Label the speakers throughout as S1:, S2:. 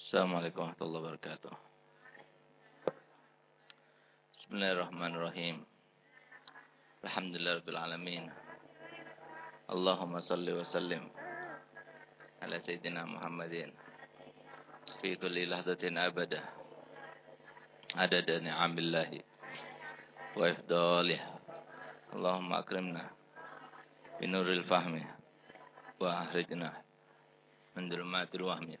S1: السلام عليكم ورحمة الله وبركاته. بسم الله الرحمن الرحيم. الحمد لله رب العالمين. اللهم صل وسلم على سيدنا محمد في كل لحظة أبدا. عدد نعم الله وإفضاله. اللهم أكرمنا بنور الفهم وأخرجنا من ظلمات الوهم.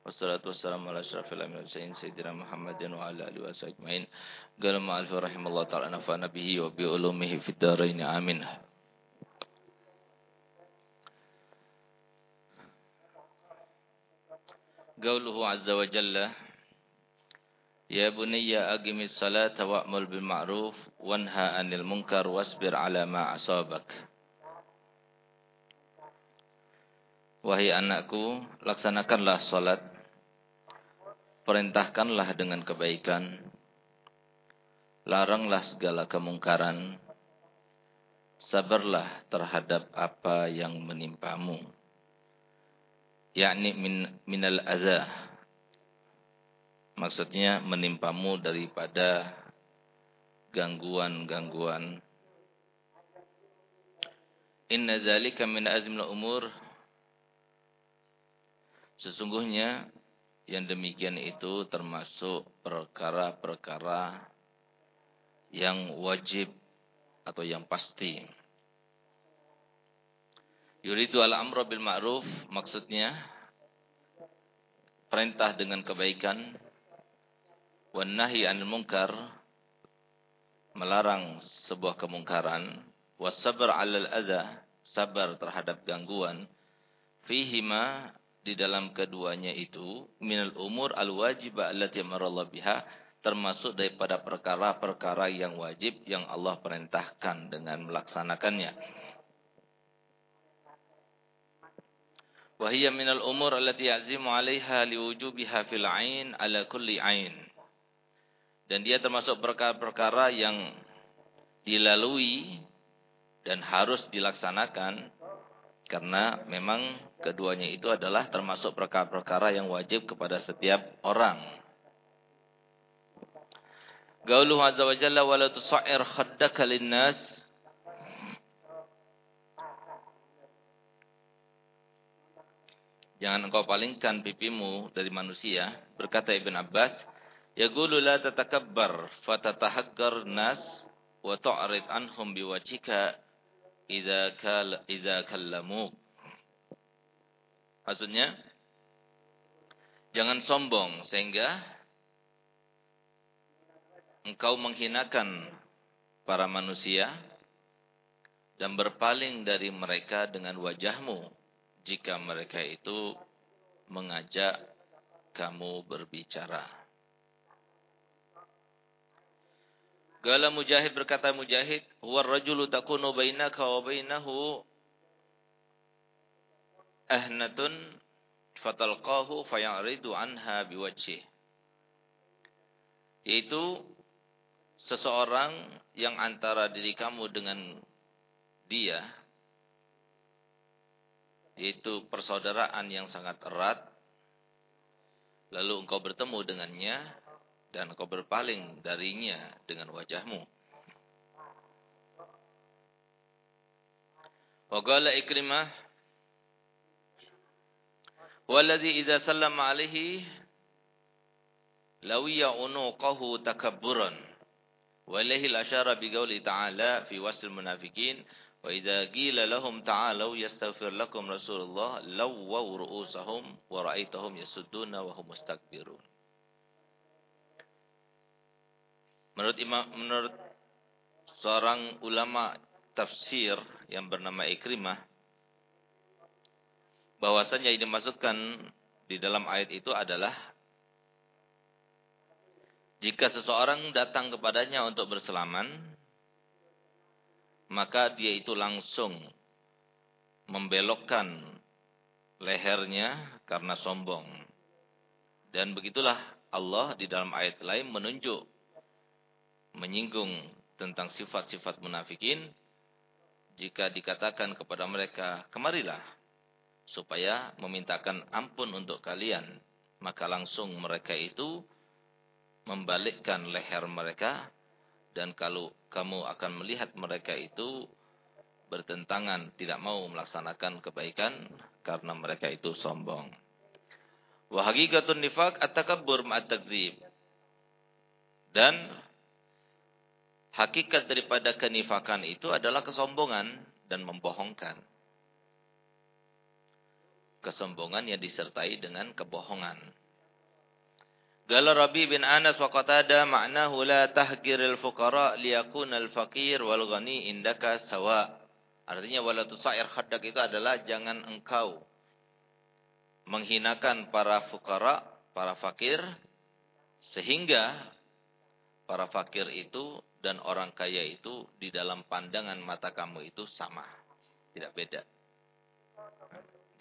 S1: Wassalatu wassalamu ala asyrafil anbiya'i sayyidina Muhammadin wa ala alihi wasallam ajmain. Qala ma'alif rahimallahu ta'ala nafa'ana bihi wa bi ulumihi fid dharain. Amin. Qauluhu azza wa jalla Ya bunayya aqimis salata wa'mul bil ma'ruf wanha 'anil munkar wasbir 'ala ma asabak. Wahai anakku, laksanakanlah salat perintahkanlah dengan kebaikan, laranglah segala kemungkaran, sabarlah terhadap apa yang menimpamu, yakni min, minal adha, maksudnya menimpamu daripada gangguan-gangguan. Inna zalika min azmil umur. Sesungguhnya yang demikian itu termasuk perkara-perkara yang wajib atau yang pasti. Yuridu al-amra bil ma'ruf maksudnya perintah dengan kebaikan wan nahi anil munkar melarang sebuah kemungkaran wasabr 'alal adza sabar terhadap gangguan fihima di dalam keduanya itu minal umur al wajibah allati amarallahu biha termasuk daripada perkara-perkara yang wajib yang Allah perintahkan dengan melaksanakannya. Wahia minal umur allati ya'zimu 'alaiha liwujubiha fil 'ain 'ala kulli 'ain. Dan dia termasuk perkara-perkara yang dilalui dan harus dilaksanakan karena memang keduanya itu adalah termasuk perkara-perkara yang wajib kepada setiap orang. Gauluhu azza wa jalla wa la tusair khaddaka linnas Jangan engkau palingkan pipimu dari manusia. Berkata Ibn Abbas, Yaqulu la tatakabbar fatatahaggar nas wa tu'rid anhum biwajhika idza kal idza kallamu. Maksudnya jangan sombong sehingga engkau menghinakan para manusia dan berpaling dari mereka dengan wajahmu jika mereka itu mengajak kamu berbicara. Gala Mujahid berkata Mujahid, "Huwa rajulu takunu bainaka wa bainahu ahnatun fatalqahu fayaridu anha biwajhih." Yaitu seseorang yang antara diri kamu dengan dia yaitu persaudaraan yang sangat erat lalu engkau bertemu dengannya dan kau berpaling darinya dengan wajahmu. Wa qala Ikrimah Walladhi idza sallama alaihi lawiya unuqahu takabburan. Wa ilaihi al-ashara bi qouli ta'ala fi wasl munafiqin wa idza qila lahum ta'alu yastaghfir lakum Rasulullah lawwaw ru'usahum wa ra'aitahum yasudduna wa hum mustakbirun. Menurut imam menurut seorang ulama tafsir yang bernama Ikrimah bahwasanya yang dimaksudkan di dalam ayat itu adalah jika seseorang datang kepadanya untuk berselaman maka dia itu langsung membelokkan lehernya karena sombong. Dan begitulah Allah di dalam ayat lain menunjuk menyinggung tentang sifat-sifat munafikin jika dikatakan kepada mereka kemarilah supaya memintakan ampun untuk kalian maka langsung mereka itu membalikkan leher mereka dan kalau kamu akan melihat mereka itu bertentangan tidak mau melaksanakan kebaikan karena mereka itu sombong. Wa haqiqatun nifaq at-takabbur ma'at dan Hakikat daripada kenifakan itu adalah kesombongan dan membohongkan. Kesombongan yang disertai dengan kebohongan. Gala Rabi bin Anas wa qatada ma'nahu la tahgiril fuqara liyakuna al-faqir wal ghani indaka sawa. Artinya wala tusair khaddak itu adalah jangan engkau menghinakan para fuqara, para fakir sehingga para fakir itu dan orang kaya itu di dalam pandangan mata kamu itu sama. Tidak beda.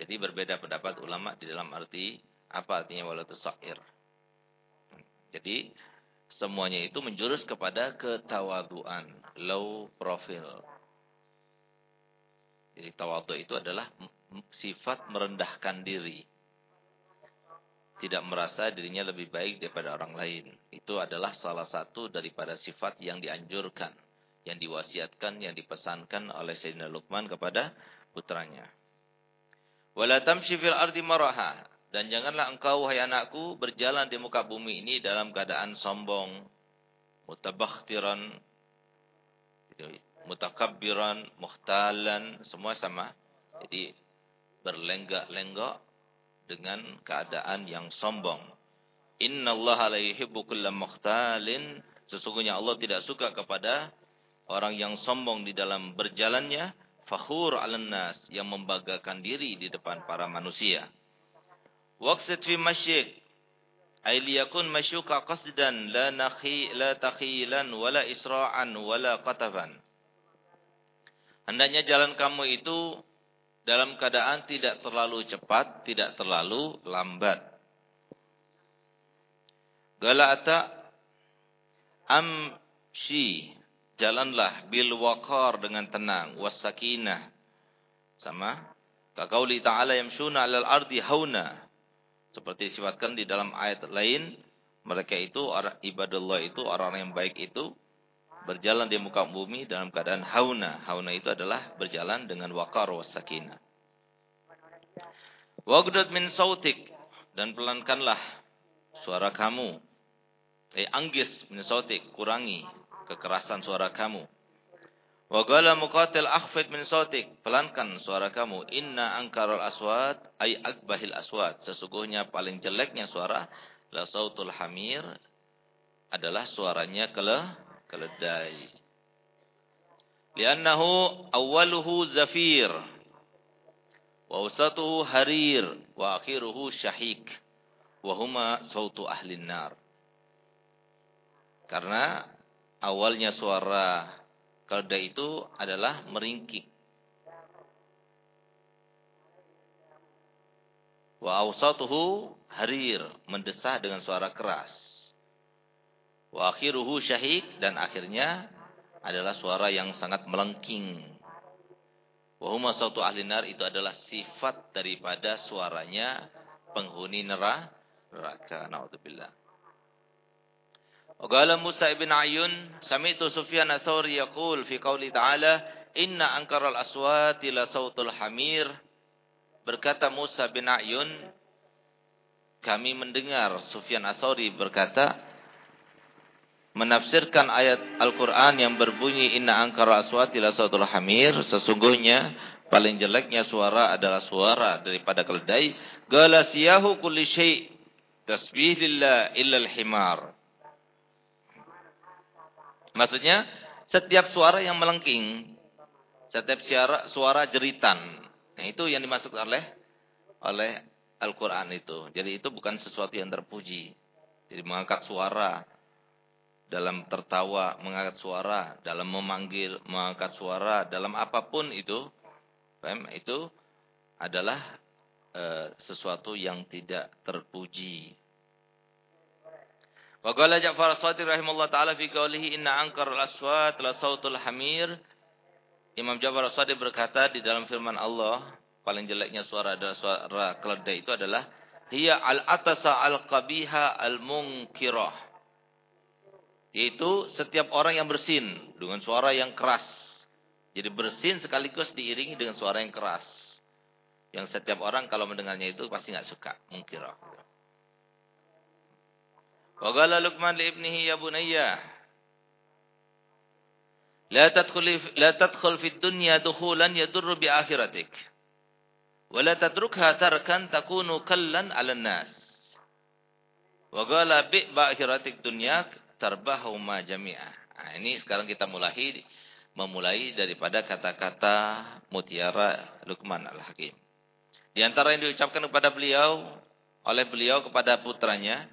S1: Jadi berbeda pendapat ulama di dalam arti apa artinya walatu sa'ir. Jadi semuanya itu menjurus kepada ketawaduan, low profile. Jadi tawadu itu adalah sifat merendahkan diri tidak merasa dirinya lebih baik daripada orang lain. Itu adalah salah satu daripada sifat yang dianjurkan, yang diwasiatkan, yang dipesankan oleh Sayyidina Luqman kepada putranya. Wala tamshi fil ardi maraha dan janganlah engkau wahai anakku berjalan di muka bumi ini dalam keadaan sombong, mutabakhtiran, mutakabbiran, muhtalan, semua sama. Jadi berlenggak-lenggok dengan keadaan yang sombong. Inna la yuhibbu kulla mukhtalin. Sesungguhnya Allah tidak suka kepada orang yang sombong di dalam berjalannya. Fakhur alan. Yang membanggakan diri di depan para manusia. Waqsid fi masyik. Ay liyakun masyuka qasdan la, nakhi, la takhilan wala isra'an wala qatafan. Hendaknya jalan kamu itu dalam keadaan tidak terlalu cepat, tidak terlalu lambat. Galata amshi jalanlah bil waqar dengan tenang wasakinah sama kaqauli ta'ala yamshuna 'alal ardi hauna seperti disifatkan di dalam ayat lain mereka itu ibadallah itu orang yang baik itu berjalan di muka bumi dalam keadaan hauna. Hauna itu adalah berjalan dengan wakar was sakinah. Wagdud min sautik dan pelankanlah suara kamu. Eh anggis min sautik, kurangi kekerasan suara kamu. Wa qala muqatil akhfid min sautik, pelankan suara kamu. Inna angkarul aswat ay akbahil aswat. Sesungguhnya paling jeleknya suara la sautul hamir adalah suaranya kele keledai. Liannahu awwaluhu zafir wa usatuhu harir wa akhiruhu syahik wa huma sautu ahlin nar. Karena awalnya suara keledai itu adalah meringkik. Wa awsatuhu harir, mendesah dengan suara keras. Wa akhiruhu syahik dan akhirnya adalah suara yang sangat melengking. Wa huma sautu ahli nar itu adalah sifat daripada suaranya penghuni neraka. Nauzubillah. Qala Musa ibn Ayun, sami'tu Sufyan ats-Tsauri yaqul fi qouli ta'ala, "Inna ankaral aswati la sautul hamir." Berkata Musa bin Ayun, kami mendengar Sufyan Asori berkata menafsirkan ayat Al-Qur'an yang berbunyi inna ankara aswati la sautul hamir sesungguhnya paling jeleknya suara adalah suara daripada keledai galasiyahu kulli syai' tasbih lillah illa al-himar maksudnya setiap suara yang melengking setiap suara suara jeritan nah itu yang dimaksud oleh oleh Al-Quran itu. Jadi itu bukan sesuatu yang terpuji. Jadi mengangkat suara dalam tertawa, mengangkat suara dalam memanggil, mengangkat suara dalam apa pun itu, itu adalah e, sesuatu yang tidak terpuji. Wa qala Ja'far as-Sadiq rahimahullah taala fi qawlihi inna ankar al-aswat la sautul hamir. Imam Ja'far as-Sadiq berkata di dalam firman Allah paling jeleknya suara adalah suara keledai itu adalah hiya al-atasa al-qabiha al-munkirah. Yaitu setiap orang yang bersin dengan suara yang keras. Jadi bersin sekaligus diiringi dengan suara yang keras. Yang setiap orang kalau mendengarnya itu pasti nggak suka. Munkirah. Wa qala Luqman li ibnihi ya bunayya la tadkhul la tadkhul fid dunya dukhulan yadurru bi akhiratik. Wala tatrukha tarkan takunu kallan 'ala nas. Wa qala bi ba'khiratik dunyak tarbahu ma jami'a. Nah, ini sekarang kita mulai memulai daripada kata-kata mutiara Luqman Al-Hakim. Di antara yang diucapkan kepada beliau oleh beliau kepada putranya,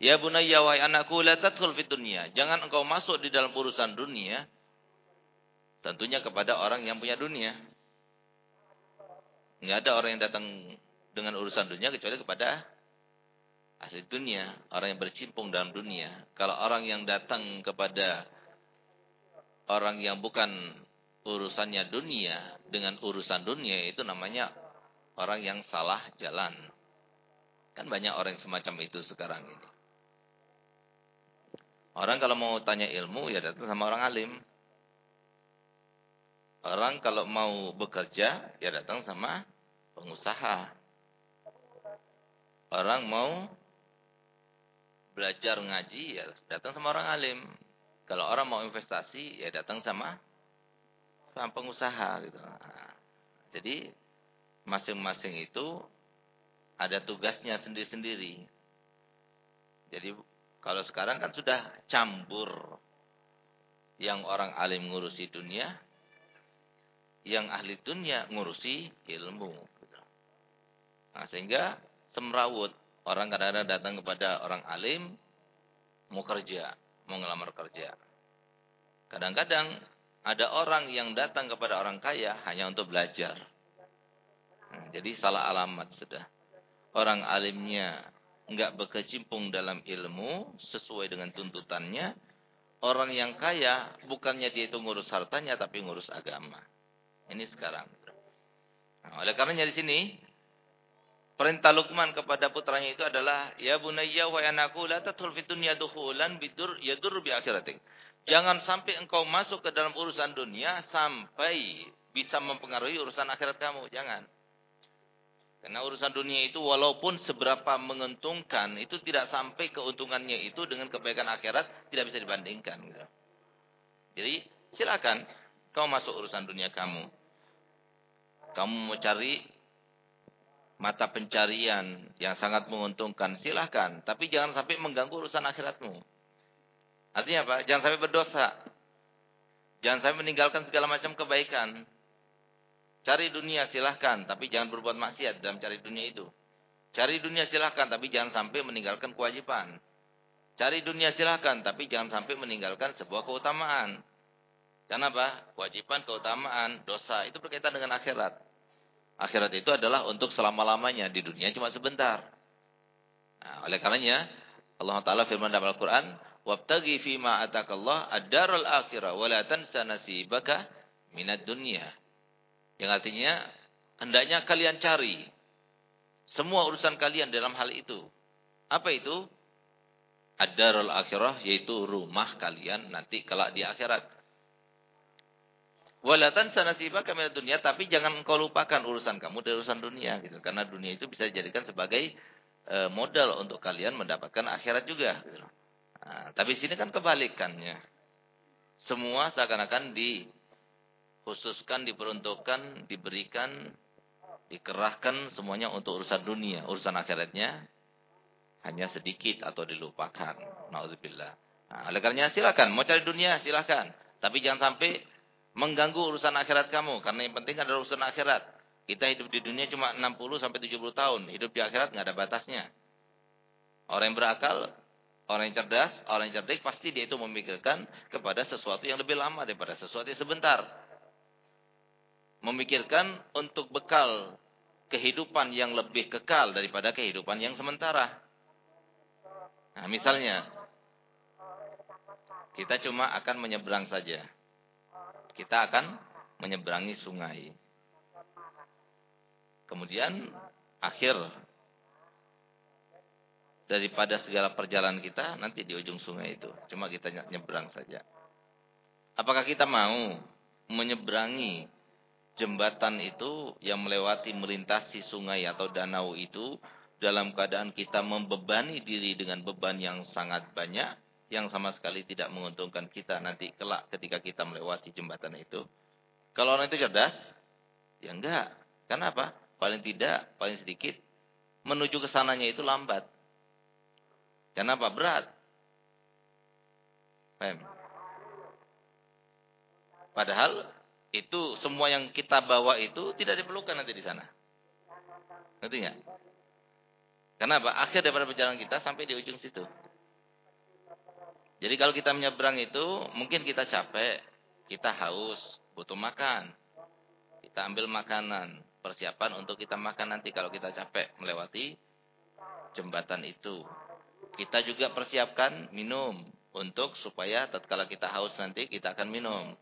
S1: "Ya bunayya wa anakku la tadkhul fid dunya." Jangan engkau masuk di dalam urusan dunia tentunya kepada orang yang punya dunia. Nggak ada orang yang datang dengan urusan dunia kecuali kepada ahli dunia, orang yang bercimpung dalam dunia. Kalau orang yang datang kepada orang yang bukan urusannya dunia dengan urusan dunia itu namanya orang yang salah jalan. Kan banyak orang semacam itu sekarang ini. Orang kalau mau tanya ilmu ya datang sama orang alim. Orang kalau mau bekerja, ya datang sama pengusaha. Orang mau belajar ngaji, ya datang sama orang alim. Kalau orang mau investasi, ya datang sama sama pengusaha gitu. Nah, jadi masing-masing itu ada tugasnya sendiri-sendiri. Jadi kalau sekarang kan sudah campur yang orang alim ngurusi dunia, yang ahli dunia ngurusi ilmu. Nah, sehingga semrawut orang kadang-kadang datang kepada orang alim mau kerja, mau ngelamar kerja. Kadang-kadang ada orang yang datang kepada orang kaya hanya untuk belajar. Nah, jadi salah alamat sudah. Orang alimnya enggak berkecimpung dalam ilmu sesuai dengan tuntutannya. Orang yang kaya bukannya dia itu ngurus hartanya tapi ngurus agama. Ini sekarang. Nah, oleh karenanya di sini perintah Luqman kepada putranya itu adalah ya bunayya wa anakku la tadkhul fid dunya dukhulan bidur yadur bi akhiratik. Jangan sampai engkau masuk ke dalam urusan dunia sampai bisa mempengaruhi urusan akhirat kamu. Jangan. Karena urusan dunia itu walaupun seberapa menguntungkan, itu tidak sampai keuntungannya itu dengan kebaikan akhirat tidak bisa dibandingkan. Gitu. Jadi silakan Kau masuk urusan dunia kamu. Kamu mau cari mata pencarian yang sangat menguntungkan, silahkan. Tapi jangan sampai mengganggu urusan akhiratmu. Artinya apa? Jangan sampai berdosa. Jangan sampai meninggalkan segala macam kebaikan. Cari dunia silahkan, tapi jangan berbuat maksiat dalam cari dunia itu. Cari dunia silahkan, tapi jangan sampai meninggalkan kewajiban. Cari dunia silahkan, tapi jangan sampai meninggalkan sebuah keutamaan. Karena apa? Kewajiban, keutamaan, dosa itu berkaitan dengan akhirat. Akhirat itu adalah untuk selama-lamanya di dunia cuma sebentar. Nah, oleh karenanya Allah Taala firman dalam Al-Qur'an, "Wabtaghi fi ma atakallah ad-daral akhirah wa la tansa nasibaka minad dunya." Yang artinya hendaknya kalian cari semua urusan kalian dalam hal itu. Apa itu? Ad-darul akhirah yaitu rumah kalian nanti kelak di akhirat. Walatan sanasibaka minad dunia, tapi jangan engkau lupakan urusan kamu dari urusan dunia gitu. Karena dunia itu bisa dijadikan sebagai e, modal untuk kalian mendapatkan akhirat juga. Gitu. Nah, tapi sini kan kebalikannya. Semua seakan-akan dikhususkan, diperuntukkan, diberikan, dikerahkan semuanya untuk urusan dunia. Urusan akhiratnya hanya sedikit atau dilupakan. Nauzubillah. Nah, oleh silakan mau cari dunia silakan, tapi jangan sampai mengganggu urusan akhirat kamu karena yang penting adalah urusan akhirat. Kita hidup di dunia cuma 60 sampai 70 tahun. Hidup di akhirat nggak ada batasnya. Orang yang berakal, orang yang cerdas, orang yang cerdik pasti dia itu memikirkan kepada sesuatu yang lebih lama daripada sesuatu yang sebentar. Memikirkan untuk bekal kehidupan yang lebih kekal daripada kehidupan yang sementara. Nah, misalnya kita cuma akan menyeberang saja. Kita akan menyeberangi sungai. Kemudian akhir daripada segala perjalanan kita nanti di ujung sungai itu. Cuma kita nyebrang saja. Apakah kita mau menyeberangi jembatan itu yang melewati melintasi sungai atau danau itu dalam keadaan kita membebani diri dengan beban yang sangat banyak yang sama sekali tidak menguntungkan kita nanti kelak ketika kita melewati jembatan itu. Kalau orang itu cerdas, ya enggak. Kenapa? Paling tidak, paling sedikit, menuju ke sananya itu lambat. Kenapa? Berat. Paham? Padahal itu semua yang kita bawa itu tidak diperlukan nanti di sana. Ngerti nggak? Kenapa? Akhir daripada perjalanan kita sampai di ujung situ. Jadi kalau kita menyeberang itu, mungkin kita capek, kita haus, butuh makan. Kita ambil makanan persiapan untuk kita makan nanti kalau kita capek melewati jembatan itu. Kita juga persiapkan minum untuk supaya tatkala kita haus nanti kita akan minum.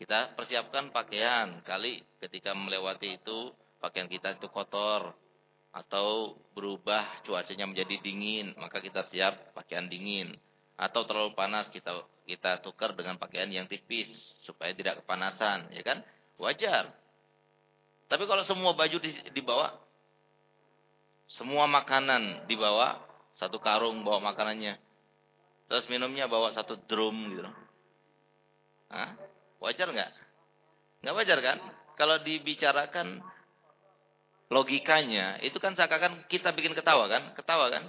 S1: Kita persiapkan pakaian kali ketika melewati itu pakaian kita itu kotor atau berubah cuacanya menjadi dingin, maka kita siap pakaian dingin. Atau terlalu panas kita kita tukar dengan pakaian yang tipis supaya tidak kepanasan, ya kan? Wajar. Tapi kalau semua baju dibawa, semua makanan dibawa, satu karung bawa makanannya, terus minumnya bawa satu drum gitu. Hah? Wajar nggak? Nggak wajar kan? Kalau dibicarakan logikanya, itu kan seakan kita bikin ketawa kan? Ketawa kan?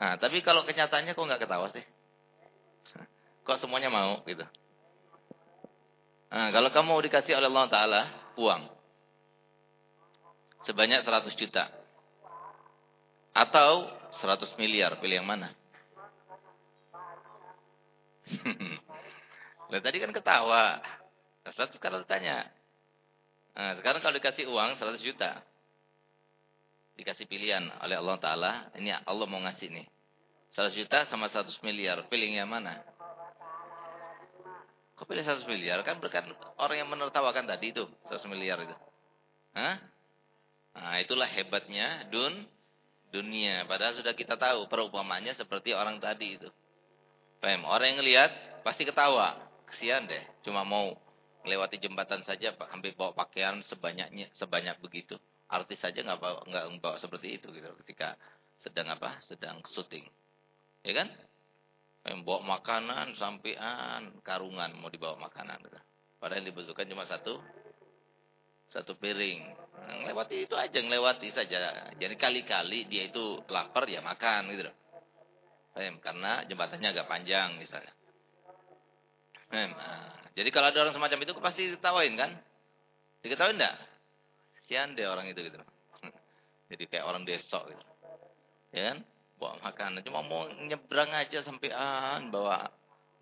S1: Nah, tapi kalau kenyataannya kok nggak ketawa sih? Kok semuanya mau gitu? Nah, kalau kamu dikasih oleh Allah Ta'ala uang, sebanyak 100 juta. Atau 100 miliar, pilih yang mana? Nah, tadi kan ketawa. Nah, 100 sekarang tanya. Nah, sekarang kalau dikasih uang 100 juta. Dikasih pilihan oleh Allah Ta'ala. Ini Allah mau ngasih nih. 100 juta sama 100 miliar. Pilih yang mana? Kok pilih 100 miliar? Kan berkat orang yang menertawakan tadi itu. 100 miliar itu. Hah? Nah, itulah hebatnya dun dunia. Padahal sudah kita tahu perumpamannya seperti orang tadi itu. Paham? Orang yang lihat pasti ketawa. Kesian deh, cuma mau melewati jembatan saja ambil bawa pakaian sebanyaknya sebanyak begitu. Artis saja nggak bawa nggak bawa seperti itu gitu ketika sedang apa? Sedang syuting. Ya kan? Bawa makanan sampean karungan mau dibawa makanan gitu. Padahal yang dibutuhkan cuma satu satu piring. Lewati itu aja, ngelewati saja. Jadi kali-kali dia itu lapar ya makan gitu loh. Karena jembatannya agak panjang misalnya. Nah, jadi kalau ada orang semacam itu pasti ditawain kan? Diketawain enggak? Sian deh orang itu gitu. Jadi kayak orang desok gitu. Ya kan? Bawa makanan. Cuma mau nyebrang aja sampean bawa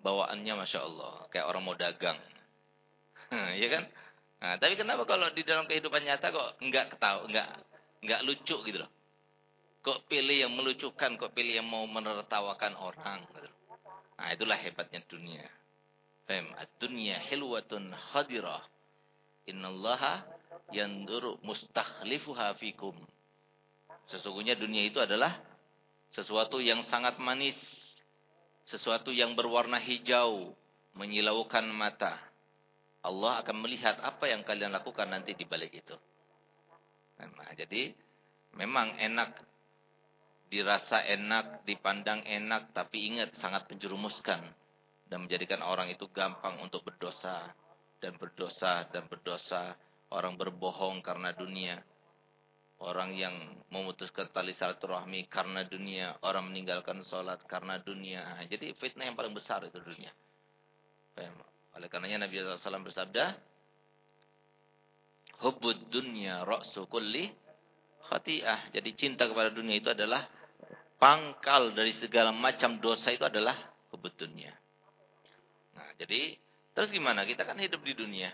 S1: bawaannya Masya Allah. Kayak orang mau dagang. ya kan? Nah, tapi kenapa kalau di dalam kehidupan nyata kok enggak ketawa, enggak enggak lucu gitu loh. Kok pilih yang melucukan, kok pilih yang mau menertawakan orang gitu. Nah, itulah hebatnya dunia. Fem, ad-dunya hilwatun hadirah. Innallaha yanduru mustakhlifuha fikum. Sesungguhnya dunia itu adalah sesuatu yang sangat manis, sesuatu yang berwarna hijau, menyilaukan mata Allah akan melihat apa yang kalian lakukan nanti di balik itu. Nah, jadi memang enak dirasa enak, dipandang enak, tapi ingat sangat menjerumuskan dan menjadikan orang itu gampang untuk berdosa dan berdosa dan berdosa. Orang berbohong karena dunia. Orang yang memutuskan tali silaturahmi karena dunia. Orang meninggalkan sholat karena dunia. Jadi fitnah yang paling besar itu dunia. Oleh karenanya Nabi SAW bersabda, Hubbud dunya ra'su kulli khati'ah. Jadi cinta kepada dunia itu adalah pangkal dari segala macam dosa itu adalah kebetulannya. Nah, jadi terus gimana? Kita kan hidup di dunia.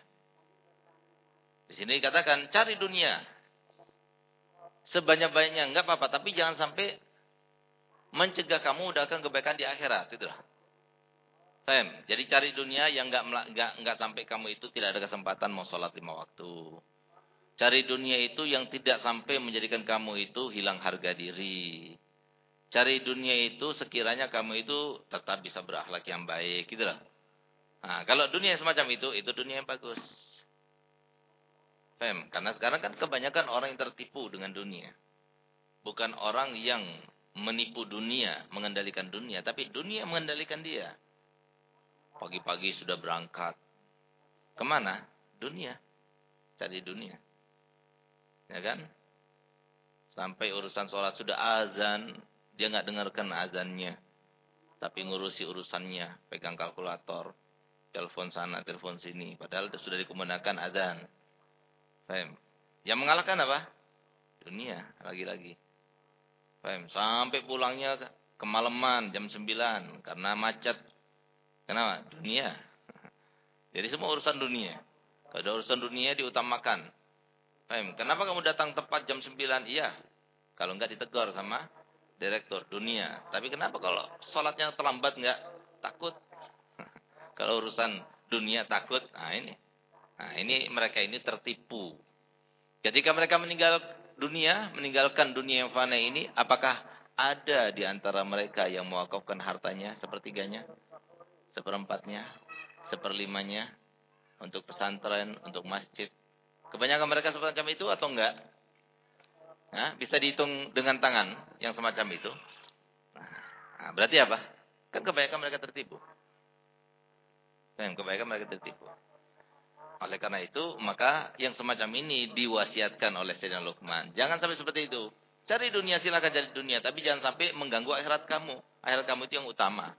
S1: Di sini dikatakan cari dunia. Sebanyak-banyaknya enggak apa-apa, tapi jangan sampai mencegah kamu mendapatkan kebaikan di akhirat, itulah. Fem. Jadi cari dunia yang enggak enggak enggak sampai kamu itu tidak ada kesempatan mau sholat lima waktu. Cari dunia itu yang tidak sampai menjadikan kamu itu hilang harga diri. Cari dunia itu sekiranya kamu itu tetap bisa berakhlak yang baik, gitu loh. Nah, kalau dunia semacam itu, itu dunia yang bagus. Fem, karena sekarang kan kebanyakan orang yang tertipu dengan dunia. Bukan orang yang menipu dunia, mengendalikan dunia, tapi dunia mengendalikan dia. Pagi-pagi sudah berangkat. Ke mana? Dunia. Cari dunia. Ya kan? Sampai urusan sholat sudah azan, dia nggak dengarkan azannya. Tapi ngurusi urusannya. Pegang kalkulator. Telepon sana, telepon sini. Padahal sudah dikumandangkan azan. Faham? Yang mengalahkan apa? Dunia. Lagi-lagi. Faham? Sampai pulangnya kemalaman jam 9. Karena macet. Kenapa? Dunia. Jadi semua urusan dunia. Kalau urusan dunia diutamakan. Faham? Kenapa kamu datang tepat jam 9? Iya. Kalau enggak ditegur sama direktur dunia. Tapi kenapa kalau sholatnya terlambat nggak takut? kalau urusan dunia takut, nah ini. Nah ini mereka ini tertipu. Ketika mereka meninggal dunia, meninggalkan dunia yang fana ini, apakah ada di antara mereka yang mewakafkan hartanya sepertiganya, seperempatnya, seperlimanya untuk pesantren, untuk masjid? Kebanyakan mereka seperti itu atau enggak? Nah, bisa dihitung dengan tangan yang semacam itu. Nah, berarti apa? Kan kebaikan mereka tertipu. Dan kebaikan mereka tertipu. Oleh karena itu, maka yang semacam ini diwasiatkan oleh Sayyidina Luqman. Jangan sampai seperti itu. Cari dunia, silakan cari dunia. Tapi jangan sampai mengganggu akhirat kamu. Akhirat kamu itu yang utama.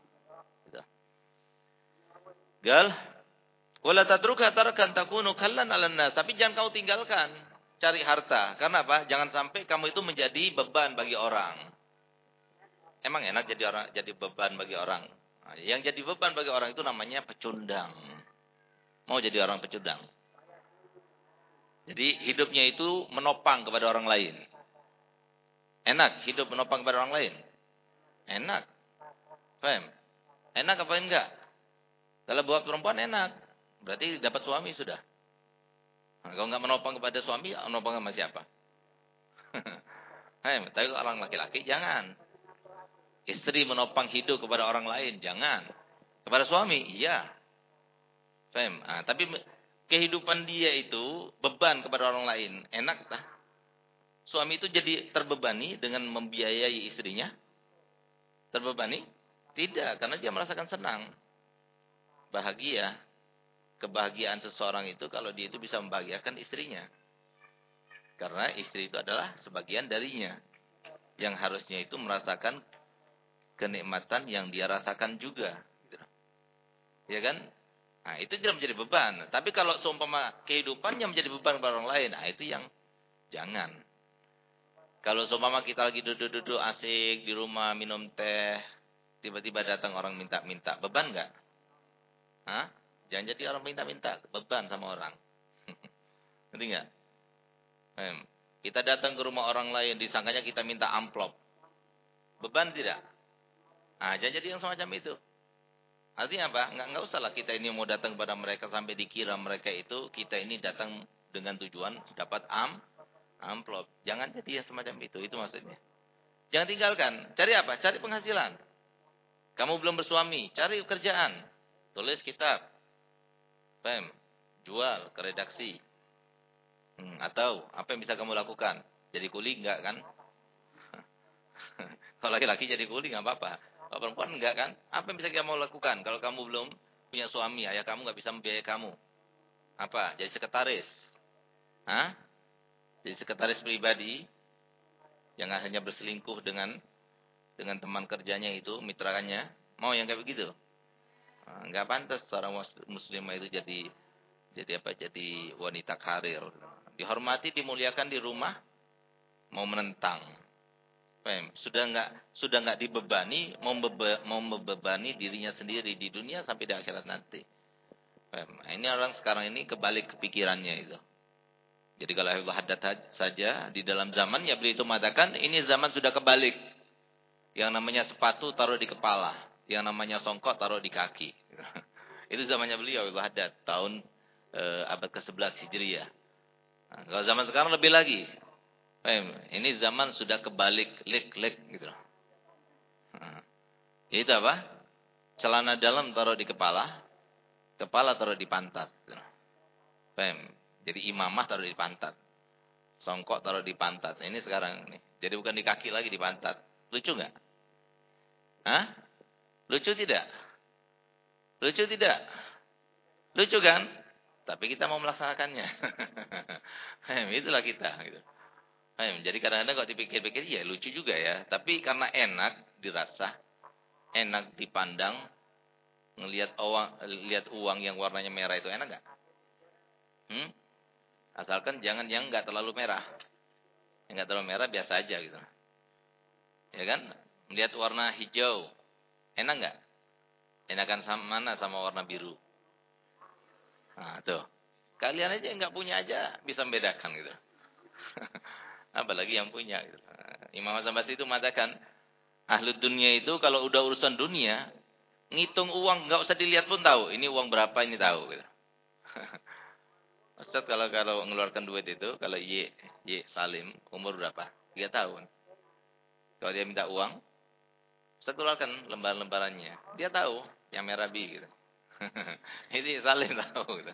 S1: Gitu. Gal. Wala tadruka tarakan takunu kallan alanna. Tapi jangan kau tinggalkan cari harta. Karena apa? Jangan sampai kamu itu menjadi beban bagi orang. Emang enak jadi orang jadi beban bagi orang. Nah, yang jadi beban bagi orang itu namanya pecundang. Mau jadi orang pecundang. Jadi hidupnya itu menopang kepada orang lain. Enak hidup menopang kepada orang lain. Enak. Paham? Enak apa enggak? Kalau buat perempuan enak. Berarti dapat suami sudah. Nah, kalau nggak menopang kepada suami, menopang sama siapa? Hai, tapi kalau orang laki-laki jangan. Istri menopang hidup kepada orang lain, jangan. Kepada suami, iya. Fem. Nah, tapi kehidupan dia itu beban kepada orang lain, enak tak? Suami itu jadi terbebani dengan membiayai istrinya? Terbebani? Tidak, karena dia merasakan senang. Bahagia kebahagiaan seseorang itu kalau dia itu bisa membahagiakan istrinya. Karena istri itu adalah sebagian darinya. Yang harusnya itu merasakan kenikmatan yang dia rasakan juga. Gitu. Ya kan? Nah, itu tidak menjadi beban. Tapi kalau seumpama kehidupan yang menjadi beban kepada orang lain, nah itu yang jangan. Kalau seumpama kita lagi duduk-duduk asik di rumah minum teh, tiba-tiba datang orang minta-minta, beban nggak? Hah? Jangan jadi orang minta-minta beban sama orang. Ngerti nggak? Kita datang ke rumah orang lain, disangkanya kita minta amplop. Beban tidak? Nah, jangan jadi yang semacam itu. Artinya apa? Nggak, nggak usah lah kita ini mau datang kepada mereka sampai dikira mereka itu, kita ini datang dengan tujuan dapat am, amplop. Jangan jadi yang semacam itu, itu maksudnya. Jangan tinggalkan. Cari apa? Cari penghasilan. Kamu belum bersuami, cari kerjaan. Tulis kitab, Pem, jual ke redaksi. Hmm, atau apa yang bisa kamu lakukan? Jadi kuli enggak kan? Kalau laki-laki jadi kuli nggak apa-apa. Kalau perempuan enggak kan? Apa yang bisa kamu lakukan kalau kamu belum punya suami, ayah kamu nggak bisa membiayai kamu? Apa? Jadi sekretaris. Hah? Jadi sekretaris pribadi yang hanya berselingkuh dengan dengan teman kerjanya itu, mitranya, mau yang kayak begitu? Enggak pantas seorang muslimah itu jadi jadi apa? Jadi wanita karir. Dihormati, dimuliakan di rumah, mau menentang. Sudah enggak sudah enggak dibebani, mau membebani dirinya sendiri di dunia sampai di akhirat nanti. Ini orang sekarang ini kebalik kepikirannya itu. Jadi kalau Allah Haddad saja di dalam zamannya beliau itu mengatakan ini zaman sudah kebalik. Yang namanya sepatu taruh di kepala, yang namanya songkok taruh di kaki. itu zamannya beliau Allah Haddad tahun e, abad ke-11 Hijriah. Nah, kalau zaman sekarang lebih lagi. Ini zaman sudah kebalik, lek-lek gitu. Nah, itu apa? Celana dalam taruh di kepala, kepala taruh di pantat. Paham? Jadi imamah taruh di pantat. Songkok taruh di pantat. Ini sekarang nih. Jadi bukan di kaki lagi di pantat. Lucu nggak? Hah? Lucu tidak? Lucu tidak? Lucu kan? Tapi kita mau melaksanakannya. Itulah kita. Gitu. Jadi kadang-kadang kalau dipikir-pikir, ya lucu juga ya. Tapi karena enak dirasa, enak dipandang, ngelihat uang, lihat uang yang warnanya merah itu enak nggak? Hmm? Asalkan jangan yang nggak terlalu merah. Yang nggak terlalu merah biasa aja gitu. Ya kan? Melihat warna hijau. Enak nggak? Enakan sama mana sama warna biru? Nah, tuh. Kalian aja yang nggak punya aja bisa membedakan gitu. Apalagi yang punya gitu. Imam Hasan Basri itu mengatakan, ahlu dunia itu kalau udah urusan dunia, ngitung uang nggak usah dilihat pun tahu. Ini uang berapa ini tahu gitu. Ustaz kalau kalau mengeluarkan duit itu, kalau Y, Y Salim, umur berapa? 3 tahun. Kalau dia minta uang, Ustaz keluarkan lembaran-lembarannya. Dia tahu, yang merah B gitu. Ini Salim tahu gitu.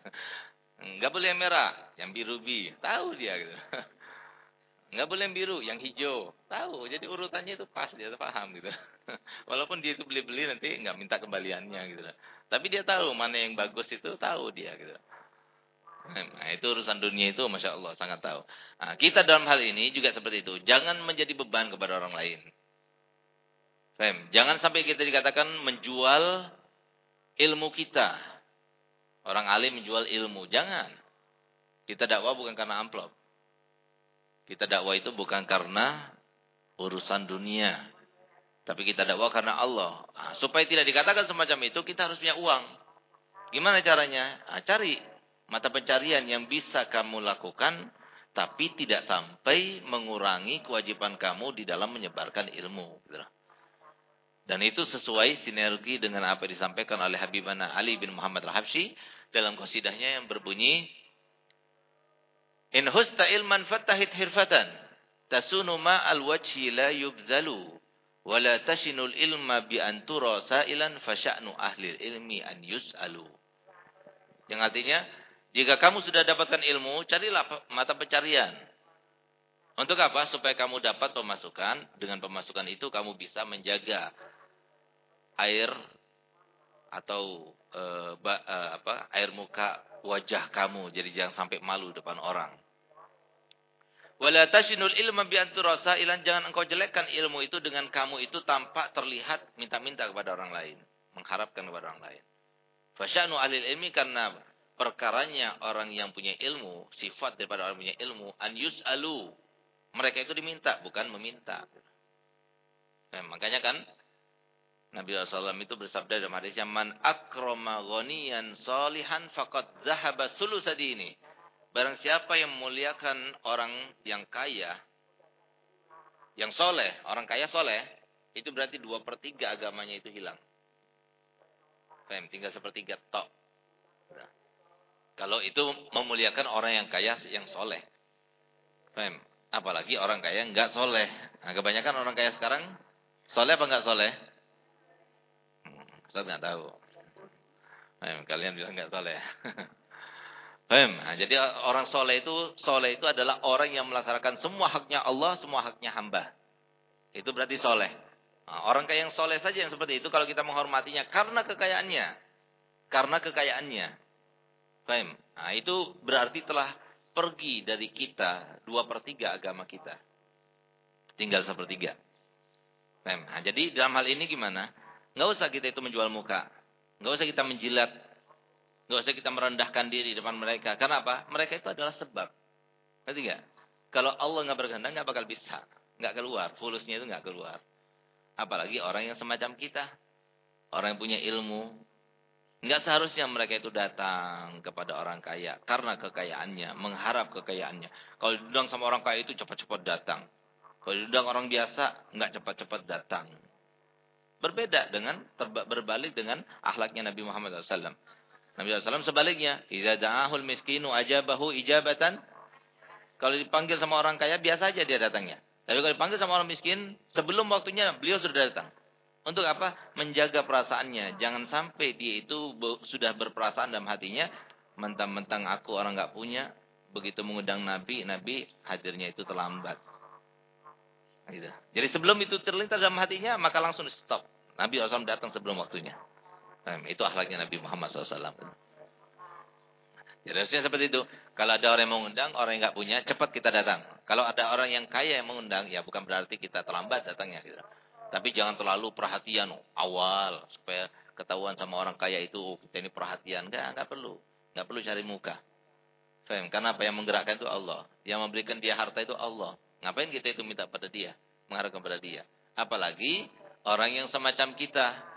S1: Enggak boleh yang merah, yang biru B. Tahu dia gitu. Enggak boleh yang biru, yang hijau. Tahu. Jadi urutannya itu pas, dia paham gitu. Walaupun dia itu beli-beli nanti enggak minta kembaliannya gitu. Tapi dia tahu mana yang bagus itu tahu dia gitu. Nah, itu urusan dunia itu Masya Allah sangat tahu. Nah, kita dalam hal ini juga seperti itu. Jangan menjadi beban kepada orang lain. Fem, jangan sampai kita dikatakan menjual ilmu kita. Orang alim menjual ilmu. Jangan. Kita dakwah bukan karena amplop. Kita dakwah itu bukan karena urusan dunia. Tapi kita dakwah karena Allah. Nah, supaya tidak dikatakan semacam itu, kita harus punya uang. Gimana caranya? Nah, cari mata pencarian yang bisa kamu lakukan tapi tidak sampai mengurangi kewajiban kamu di dalam menyebarkan ilmu. Gitu Dan itu sesuai sinergi dengan apa yang disampaikan oleh Habibana Ali bin Muhammad Al-Habsyi dalam qasidahnya yang berbunyi In husta ilman fatahit hirfatan tasunu ma al-wajhi la yubzalu wa la tashinul ilma bi antura sailan fasya'nu ahli ilmi an yus'alu. Yang artinya jika kamu sudah dapatkan ilmu, carilah mata pencarian. Untuk apa? Supaya kamu dapat pemasukan. Dengan pemasukan itu kamu bisa menjaga air atau e, ba, e, apa air muka wajah kamu. Jadi jangan sampai malu depan orang. Wala tashinul ilma bi ilan jangan engkau jelekkan ilmu itu dengan kamu itu tampak terlihat minta-minta kepada orang lain, mengharapkan kepada orang lain. Fasyanu alil ilmi karena perkaranya orang yang punya ilmu, sifat daripada orang yang punya ilmu, an yus'alu. Mereka itu diminta, bukan meminta. Nah, makanya kan Nabi SAW itu bersabda dalam hadisnya man akrama ghaniyan salihan faqad zahaba sulusadini. Barang siapa yang memuliakan orang yang kaya, yang soleh, orang kaya soleh, itu berarti dua per tiga agamanya itu hilang. Fem, tinggal sepertiga tok. Kalau itu memuliakan orang yang kaya yang soleh. Fem. Apalagi orang kaya enggak soleh. Nah, kebanyakan orang kaya sekarang soleh apa enggak soleh? Hmm, saya enggak tahu. Fem. Kalian bilang enggak soleh. Fem. Nah, jadi orang soleh itu soleh itu adalah orang yang melaksanakan semua haknya Allah, semua haknya hamba. Itu berarti soleh. Nah, orang kaya yang soleh saja yang seperti itu kalau kita menghormatinya karena kekayaannya. Karena kekayaannya. Fahim? Nah, itu berarti telah pergi dari kita dua per tiga agama kita. Tinggal sepertiga. Fahim? Nah, jadi dalam hal ini gimana? Nggak usah kita itu menjual muka. Nggak usah kita menjilat. Nggak usah kita merendahkan diri depan mereka. Karena apa? Mereka itu adalah sebab. Ngerti nggak? Kalau Allah nggak berkehendak nggak bakal bisa. Nggak keluar. Fulusnya itu nggak keluar. Apalagi orang yang semacam kita. Orang yang punya ilmu. Enggak seharusnya mereka itu datang kepada orang kaya. Karena kekayaannya. Mengharap kekayaannya. Kalau diundang sama orang kaya itu cepat-cepat datang. Kalau diundang orang biasa. Enggak cepat-cepat datang. Berbeda dengan berbalik dengan akhlaknya Nabi Muhammad SAW. Nabi SAW sebaliknya. Iza da'ahul miskinu ajabahu ijabatan. Kalau dipanggil sama orang kaya, biasa aja dia datangnya. Tapi kalau dipanggil sama orang miskin, sebelum waktunya beliau sudah datang. Untuk apa? Menjaga perasaannya. Jangan sampai dia itu sudah berperasaan dalam hatinya. Mentang-mentang aku orang nggak punya. Begitu mengundang Nabi, Nabi hadirnya itu terlambat. Gitu. Jadi sebelum itu terlintas dalam hatinya, maka langsung stop. Nabi SAW datang sebelum waktunya. Itu akhlaknya Nabi Muhammad SAW. Jadi harusnya seperti itu. Kalau ada orang yang mengundang, orang yang nggak punya, cepat kita datang. Kalau ada orang yang kaya yang mengundang, ya bukan berarti kita terlambat datangnya. Gitu. Tapi jangan terlalu perhatian awal supaya ketahuan sama orang kaya itu oh, kita ini perhatian. Enggak, enggak perlu. Enggak perlu cari muka. Faham? Karena apa yang menggerakkan itu Allah. Yang memberikan dia harta itu Allah. Ngapain kita itu minta pada dia? Mengharapkan pada dia. Apalagi orang yang semacam kita.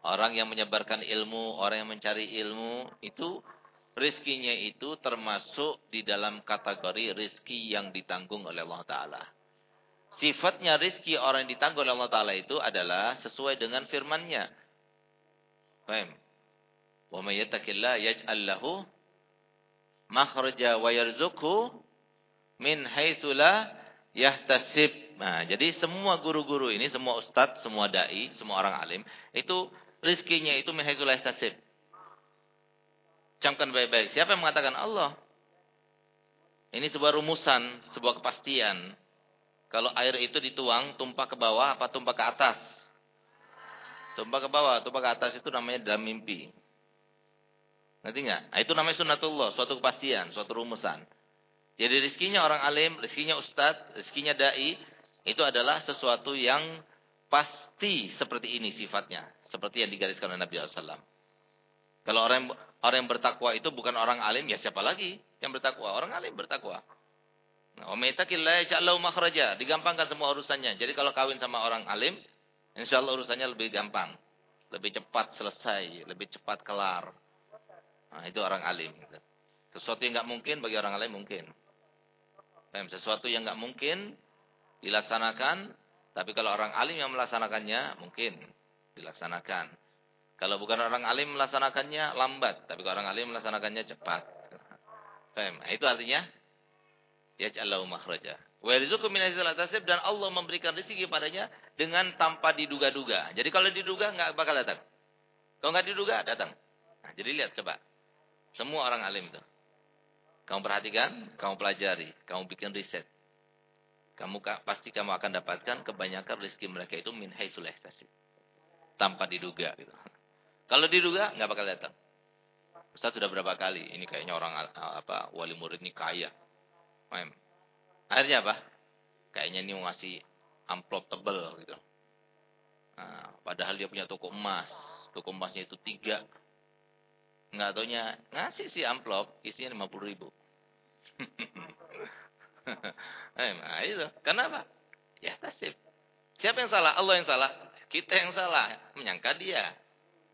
S1: Orang yang menyebarkan ilmu, orang yang mencari ilmu, itu rizkinya itu termasuk di dalam kategori rizki yang ditanggung oleh Allah Ta'ala. Sifatnya rizki orang yang ditanggung oleh Allah Ta'ala itu adalah sesuai dengan firmannya. Faham? May yattaqillah yaj'al lahu makhraja wa yarzuqhu min haitsu la yahtasib. Nah, jadi semua guru-guru ini, semua ustadz, semua dai, semua orang alim, itu rizkinya itu min haitsu. Camkan baik-baik. Siapa yang mengatakan Allah? Ini sebuah rumusan, sebuah kepastian. Kalau air itu dituang, tumpah ke bawah apa tumpah ke atas? Tumpah ke bawah, tumpah ke atas itu namanya dalam mimpi. Ngerti nggak? Nah, itu namanya sunatullah, suatu kepastian, suatu rumusan. Jadi rizkinya orang alim, rizkinya ustadz, rizkinya da'i, itu adalah sesuatu yang pasti seperti ini sifatnya. Seperti yang digariskan oleh Nabi SAW. Kalau orang orang yang bertakwa itu bukan orang alim, ya siapa lagi yang bertakwa? Orang alim bertakwa. Nah, Umaitakillahi ja'allahu makhraja. Digampangkan semua urusannya. Jadi kalau kawin sama orang alim, insya Allah urusannya lebih gampang. Lebih cepat selesai, lebih cepat kelar. Nah, itu orang alim. Sesuatu yang nggak mungkin bagi orang alim mungkin. Sesuatu yang nggak mungkin dilaksanakan, tapi kalau orang alim yang melaksanakannya mungkin dilaksanakan. Kalau bukan orang alim melaksanakannya lambat, tapi kalau orang alim melaksanakannya cepat. Faham? Itu artinya yaj'alahu makhraja. Wa yarzuqu min tasib dan Allah memberikan rezeki padanya dengan tanpa diduga-duga. Jadi kalau diduga enggak bakal datang. Kalau enggak diduga datang. Nah, jadi lihat coba. Semua orang alim itu. Kamu perhatikan, kamu pelajari, kamu bikin riset. Kamu pasti kamu akan dapatkan kebanyakan rezeki mereka itu min haitsul. Tanpa diduga gitu. Kalau diduga nggak bakal datang. Ustaz sudah berapa kali ini kayaknya orang apa wali murid ini kaya. Mem. Akhirnya apa? Kayaknya ini mau ngasih amplop tebel gitu. Nah, padahal dia punya toko emas. Toko emasnya itu tiga. Nggak taunya ngasih sih amplop isinya lima puluh ribu. nah, itu. Kenapa? Ya tasib. Siapa yang salah? Allah yang salah. Kita yang salah. Menyangka dia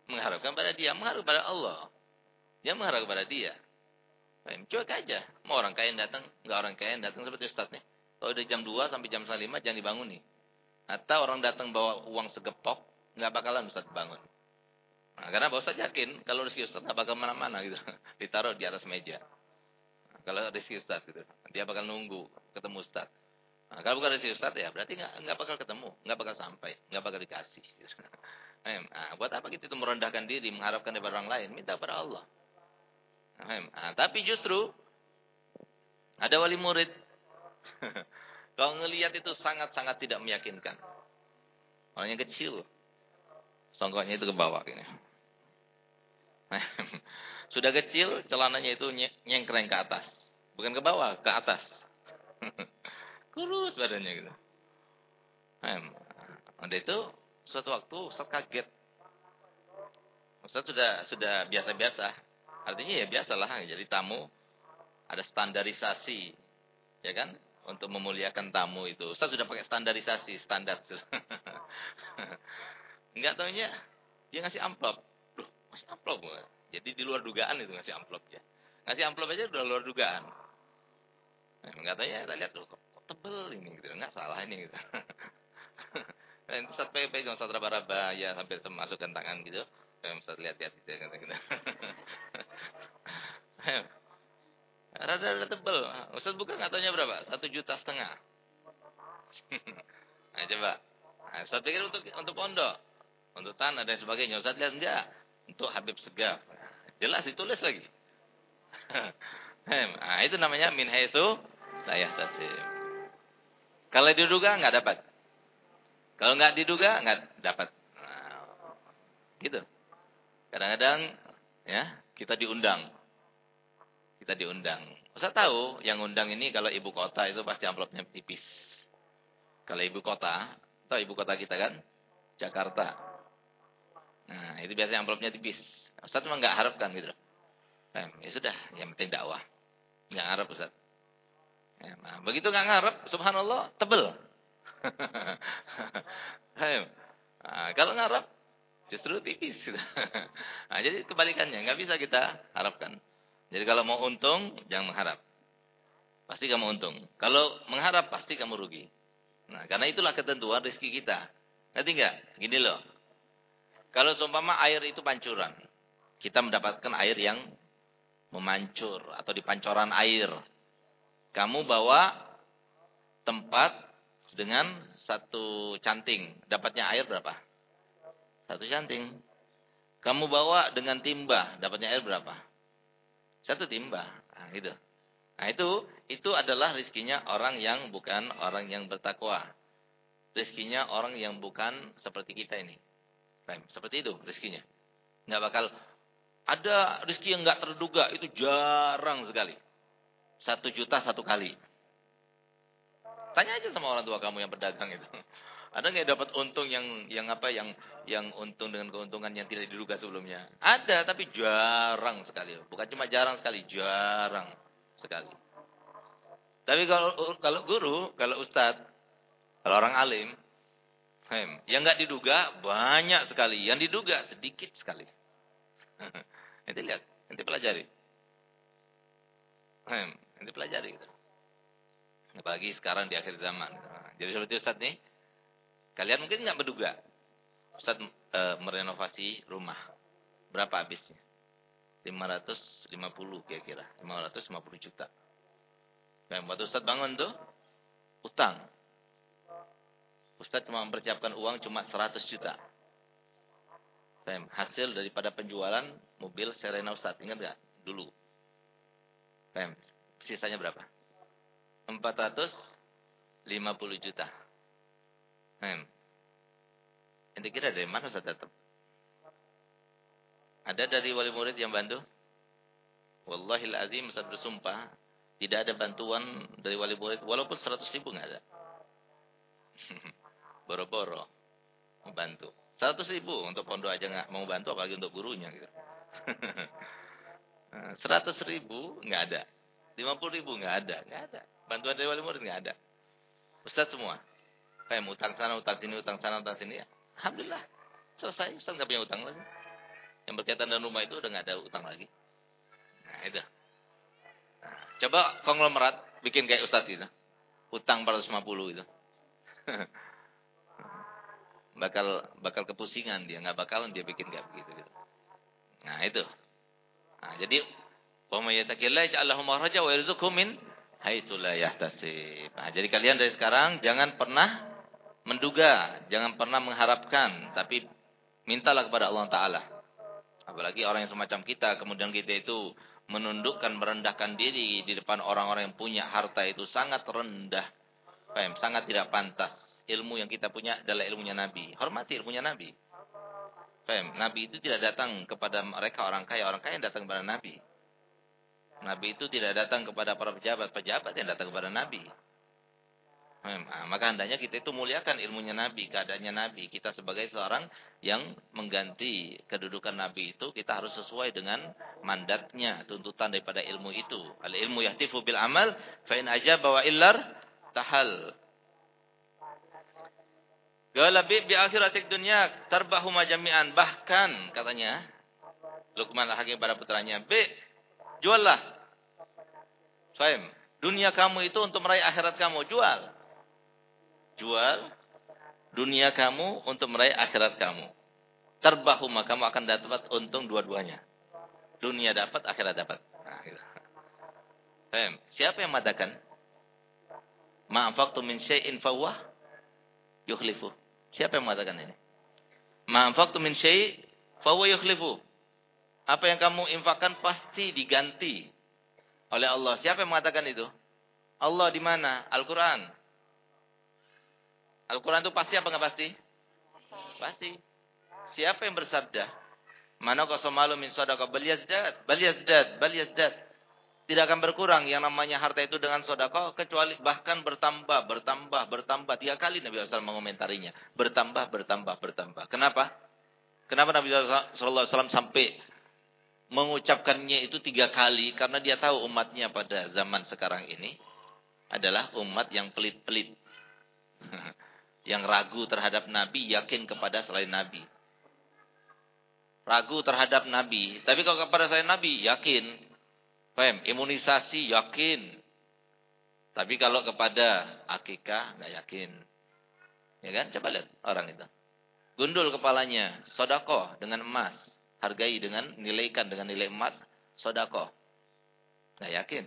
S1: mengharapkan pada dia, mengharap pada Allah. Dia mengharap kepada dia. Cuek aja. Mau orang kaya yang datang, enggak orang kaya yang datang seperti Ustaz nih. Kalau udah jam 2 sampai jam 5 jangan dibangun nih. Atau orang datang bawa uang segepok, enggak bakalan Ustaz bangun. Nah, karena Pak Ustaz yakin kalau rezeki Ustaz enggak bakal mana-mana gitu. Ditaruh di atas meja. Kalau rezeki Ustaz gitu. Dia bakal nunggu ketemu Ustaz. Nah, kalau bukan rezeki Ustaz ya berarti enggak enggak bakal ketemu, enggak bakal sampai, enggak bakal dikasih. Gitu. Nah, buat apa kita itu merendahkan diri, mengharapkan dari orang lain? Minta pada Allah. Nah, tapi justru ada wali murid. Kalau ngelihat itu sangat-sangat tidak meyakinkan. Orangnya kecil. Songkoknya itu ke bawah gini. Sudah kecil, celananya itu nyengkreng ke atas. Bukan ke bawah, ke atas. Kurus badannya gitu. Nah, itu suatu waktu Ustaz kaget. Ustaz sudah sudah biasa-biasa. Artinya ya biasalah jadi tamu ada standarisasi. Ya kan? Untuk memuliakan tamu itu. Ustaz sudah pakai standarisasi, standar. Enggak tahunya dia ngasih amplop. Loh, ngasih amplop. Jadi di luar dugaan itu ngasih amplop ya. Ngasih amplop aja udah luar dugaan. Nah, tahunya kita lihat loh, kok, tebel ini gitu. Enggak salah ini gitu. Dan saat pegang saat raba-raba ya sampai masukkan tangan gitu. Saya Ustaz lihat-lihat gitu ya. Gitu. Rada-rada tebel. Ustaz buka nggak taunya berapa? Satu juta setengah. nah, coba. Nah, Ustaz pikir untuk untuk pondok. Untuk tanah dan sebagainya. Ustaz lihat enggak. Untuk Habib Segaf. Jelas ditulis lagi. nah, itu namanya min haitsu la yahtasib. Kalau diduga nggak dapat. Kalau nggak diduga nggak dapat. Nah, gitu. Kadang-kadang ya kita diundang kita diundang. Saya tahu yang undang ini kalau ibu kota itu pasti amplopnya tipis. Kalau ibu kota, atau ibu kota kita kan? Jakarta. Nah, itu biasanya amplopnya tipis. Ustaz memang nggak harapkan gitu. Nah, ya sudah, yang penting dakwah. Nggak harap Ustaz. Ya, nah, begitu nggak ngarep, subhanallah, tebel. nah, kalau ngarep, justru tipis. nah, jadi kebalikannya, nggak bisa kita harapkan. Jadi kalau mau untung, jangan mengharap. Pasti kamu untung. Kalau mengharap, pasti kamu rugi. Nah, karena itulah ketentuan rezeki kita. Ngerti enggak? Gini loh. Kalau seumpama air itu pancuran. Kita mendapatkan air yang memancur. Atau di pancoran air. Kamu bawa tempat dengan satu canting. Dapatnya air berapa? Satu canting. Kamu bawa dengan timba. Dapatnya air berapa? Satu timba. Nah, gitu. Nah, itu itu adalah rizkinya orang yang bukan orang yang bertakwa. Rizkinya orang yang bukan seperti kita ini. Seperti itu rizkinya. Nggak bakal ada rizki yang nggak terduga itu jarang sekali. Satu juta satu kali. Tanya aja sama orang tua kamu yang berdagang itu. Ada nggak dapat untung yang yang apa yang yang untung dengan keuntungan yang tidak diduga sebelumnya? Ada, tapi jarang sekali. Bukan cuma jarang sekali, jarang sekali. Tapi kalau kalau guru, kalau ustadz, kalau orang alim, yang nggak diduga banyak sekali, yang diduga sedikit sekali. nanti lihat, nanti pelajari. Nanti pelajari. Gitu. Apalagi sekarang di akhir zaman. Jadi seperti ustadz nih, Kalian mungkin nggak menduga. Ustaz e, merenovasi rumah. Berapa habisnya? 550 kira-kira. 550 juta. Dan waktu Ustaz bangun tuh, utang. Ustaz cuma mempersiapkan uang cuma 100 juta. Hasil daripada penjualan mobil Serena Ustaz. Ingat nggak? Dulu. Sisanya berapa? 450 juta. Hmm. Ente kira dari mana saya tetap? Ada dari wali murid yang bantu? Wallahil azim saya bersumpah tidak ada bantuan dari wali murid walaupun 100 ribu nggak ada. Boro-boro membantu. 100 ribu untuk pondok aja nggak mau bantu apalagi untuk gurunya gitu. 100 ribu nggak ada. 50 ribu nggak ada, nggak ada. Bantuan dari wali murid nggak ada. Ustaz semua. Kayak utang sana, utang sini, utang sana, utang sini. Ya. Alhamdulillah. Selesai. Ustaz nggak punya utang lagi. Yang berkaitan dengan rumah itu udah nggak ada utang lagi. Nah itu. Nah, coba konglomerat bikin kayak Ustaz itu. Utang 450 itu. bakal bakal kepusingan dia. nggak bakalan dia bikin kayak begitu. Gitu. Nah itu. Nah, jadi wa may yattaqillaha ja'alahu makhraja wa yarzuqhu yahtasib. Nah, jadi kalian dari sekarang jangan pernah menduga, jangan pernah mengharapkan, tapi mintalah kepada Allah Ta'ala. Apalagi orang yang semacam kita, kemudian kita itu menundukkan, merendahkan diri di depan orang-orang yang punya harta itu sangat rendah. Paham? Sangat tidak pantas. Ilmu yang kita punya adalah ilmunya Nabi. Hormati ilmunya Nabi. Faham? Nabi itu tidak datang kepada mereka orang kaya. Orang kaya yang datang kepada Nabi. Nabi itu tidak datang kepada para pejabat. Pejabat yang datang kepada Nabi. Nah, maka hendaknya kita itu muliakan ilmunya Nabi, keadaannya Nabi. Kita sebagai seorang yang mengganti kedudukan Nabi itu, kita harus sesuai dengan mandatnya, tuntutan daripada ilmu itu. Al ilmu yahtifu bil amal, fa'in aja bahwa illar tahal. Galabi bi akhiratik dunia tarbahu majami'an. Bahkan katanya Luqman Hakim pada putranya, B, juallah. Fahim? Dunia kamu itu untuk meraih akhirat kamu, jual jual dunia kamu untuk meraih akhirat kamu. Terbahuma kamu akan dapat untung dua-duanya. Dunia dapat, akhirat dapat. Nah, gitu. Siapa yang mengatakan? Ma'anfaqtu min syai'in fawwah yukhlifu. Siapa yang mengatakan ini? Ma'anfaqtu min syai' yukhlifu. Apa yang kamu infakkan pasti diganti oleh Allah. Siapa yang mengatakan itu? Allah di mana? Al-Quran. Al-Quran itu pasti apa nggak pasti? Pasti. Siapa yang bersabda? Mana qasomalu min sodaka bal yazdad, bal yazdad, bal yazdad. Tidak akan berkurang yang namanya harta itu dengan sodako kecuali bahkan bertambah, bertambah, bertambah. Tiga kali Nabi SAW mengomentarinya. Bertambah, bertambah, bertambah. Kenapa? Kenapa Nabi SAW sampai mengucapkannya itu tiga kali? Karena dia tahu umatnya pada zaman sekarang ini adalah umat yang pelit-pelit. yang ragu terhadap Nabi, yakin kepada selain Nabi. Ragu terhadap Nabi. Tapi kalau kepada selain Nabi, yakin. Paham? Imunisasi, yakin. Tapi kalau kepada akikah, nggak yakin. Ya kan? Coba lihat orang itu. Gundul kepalanya, sodako dengan emas. Hargai dengan, nilaikan dengan nilai emas, sodako. Nggak yakin.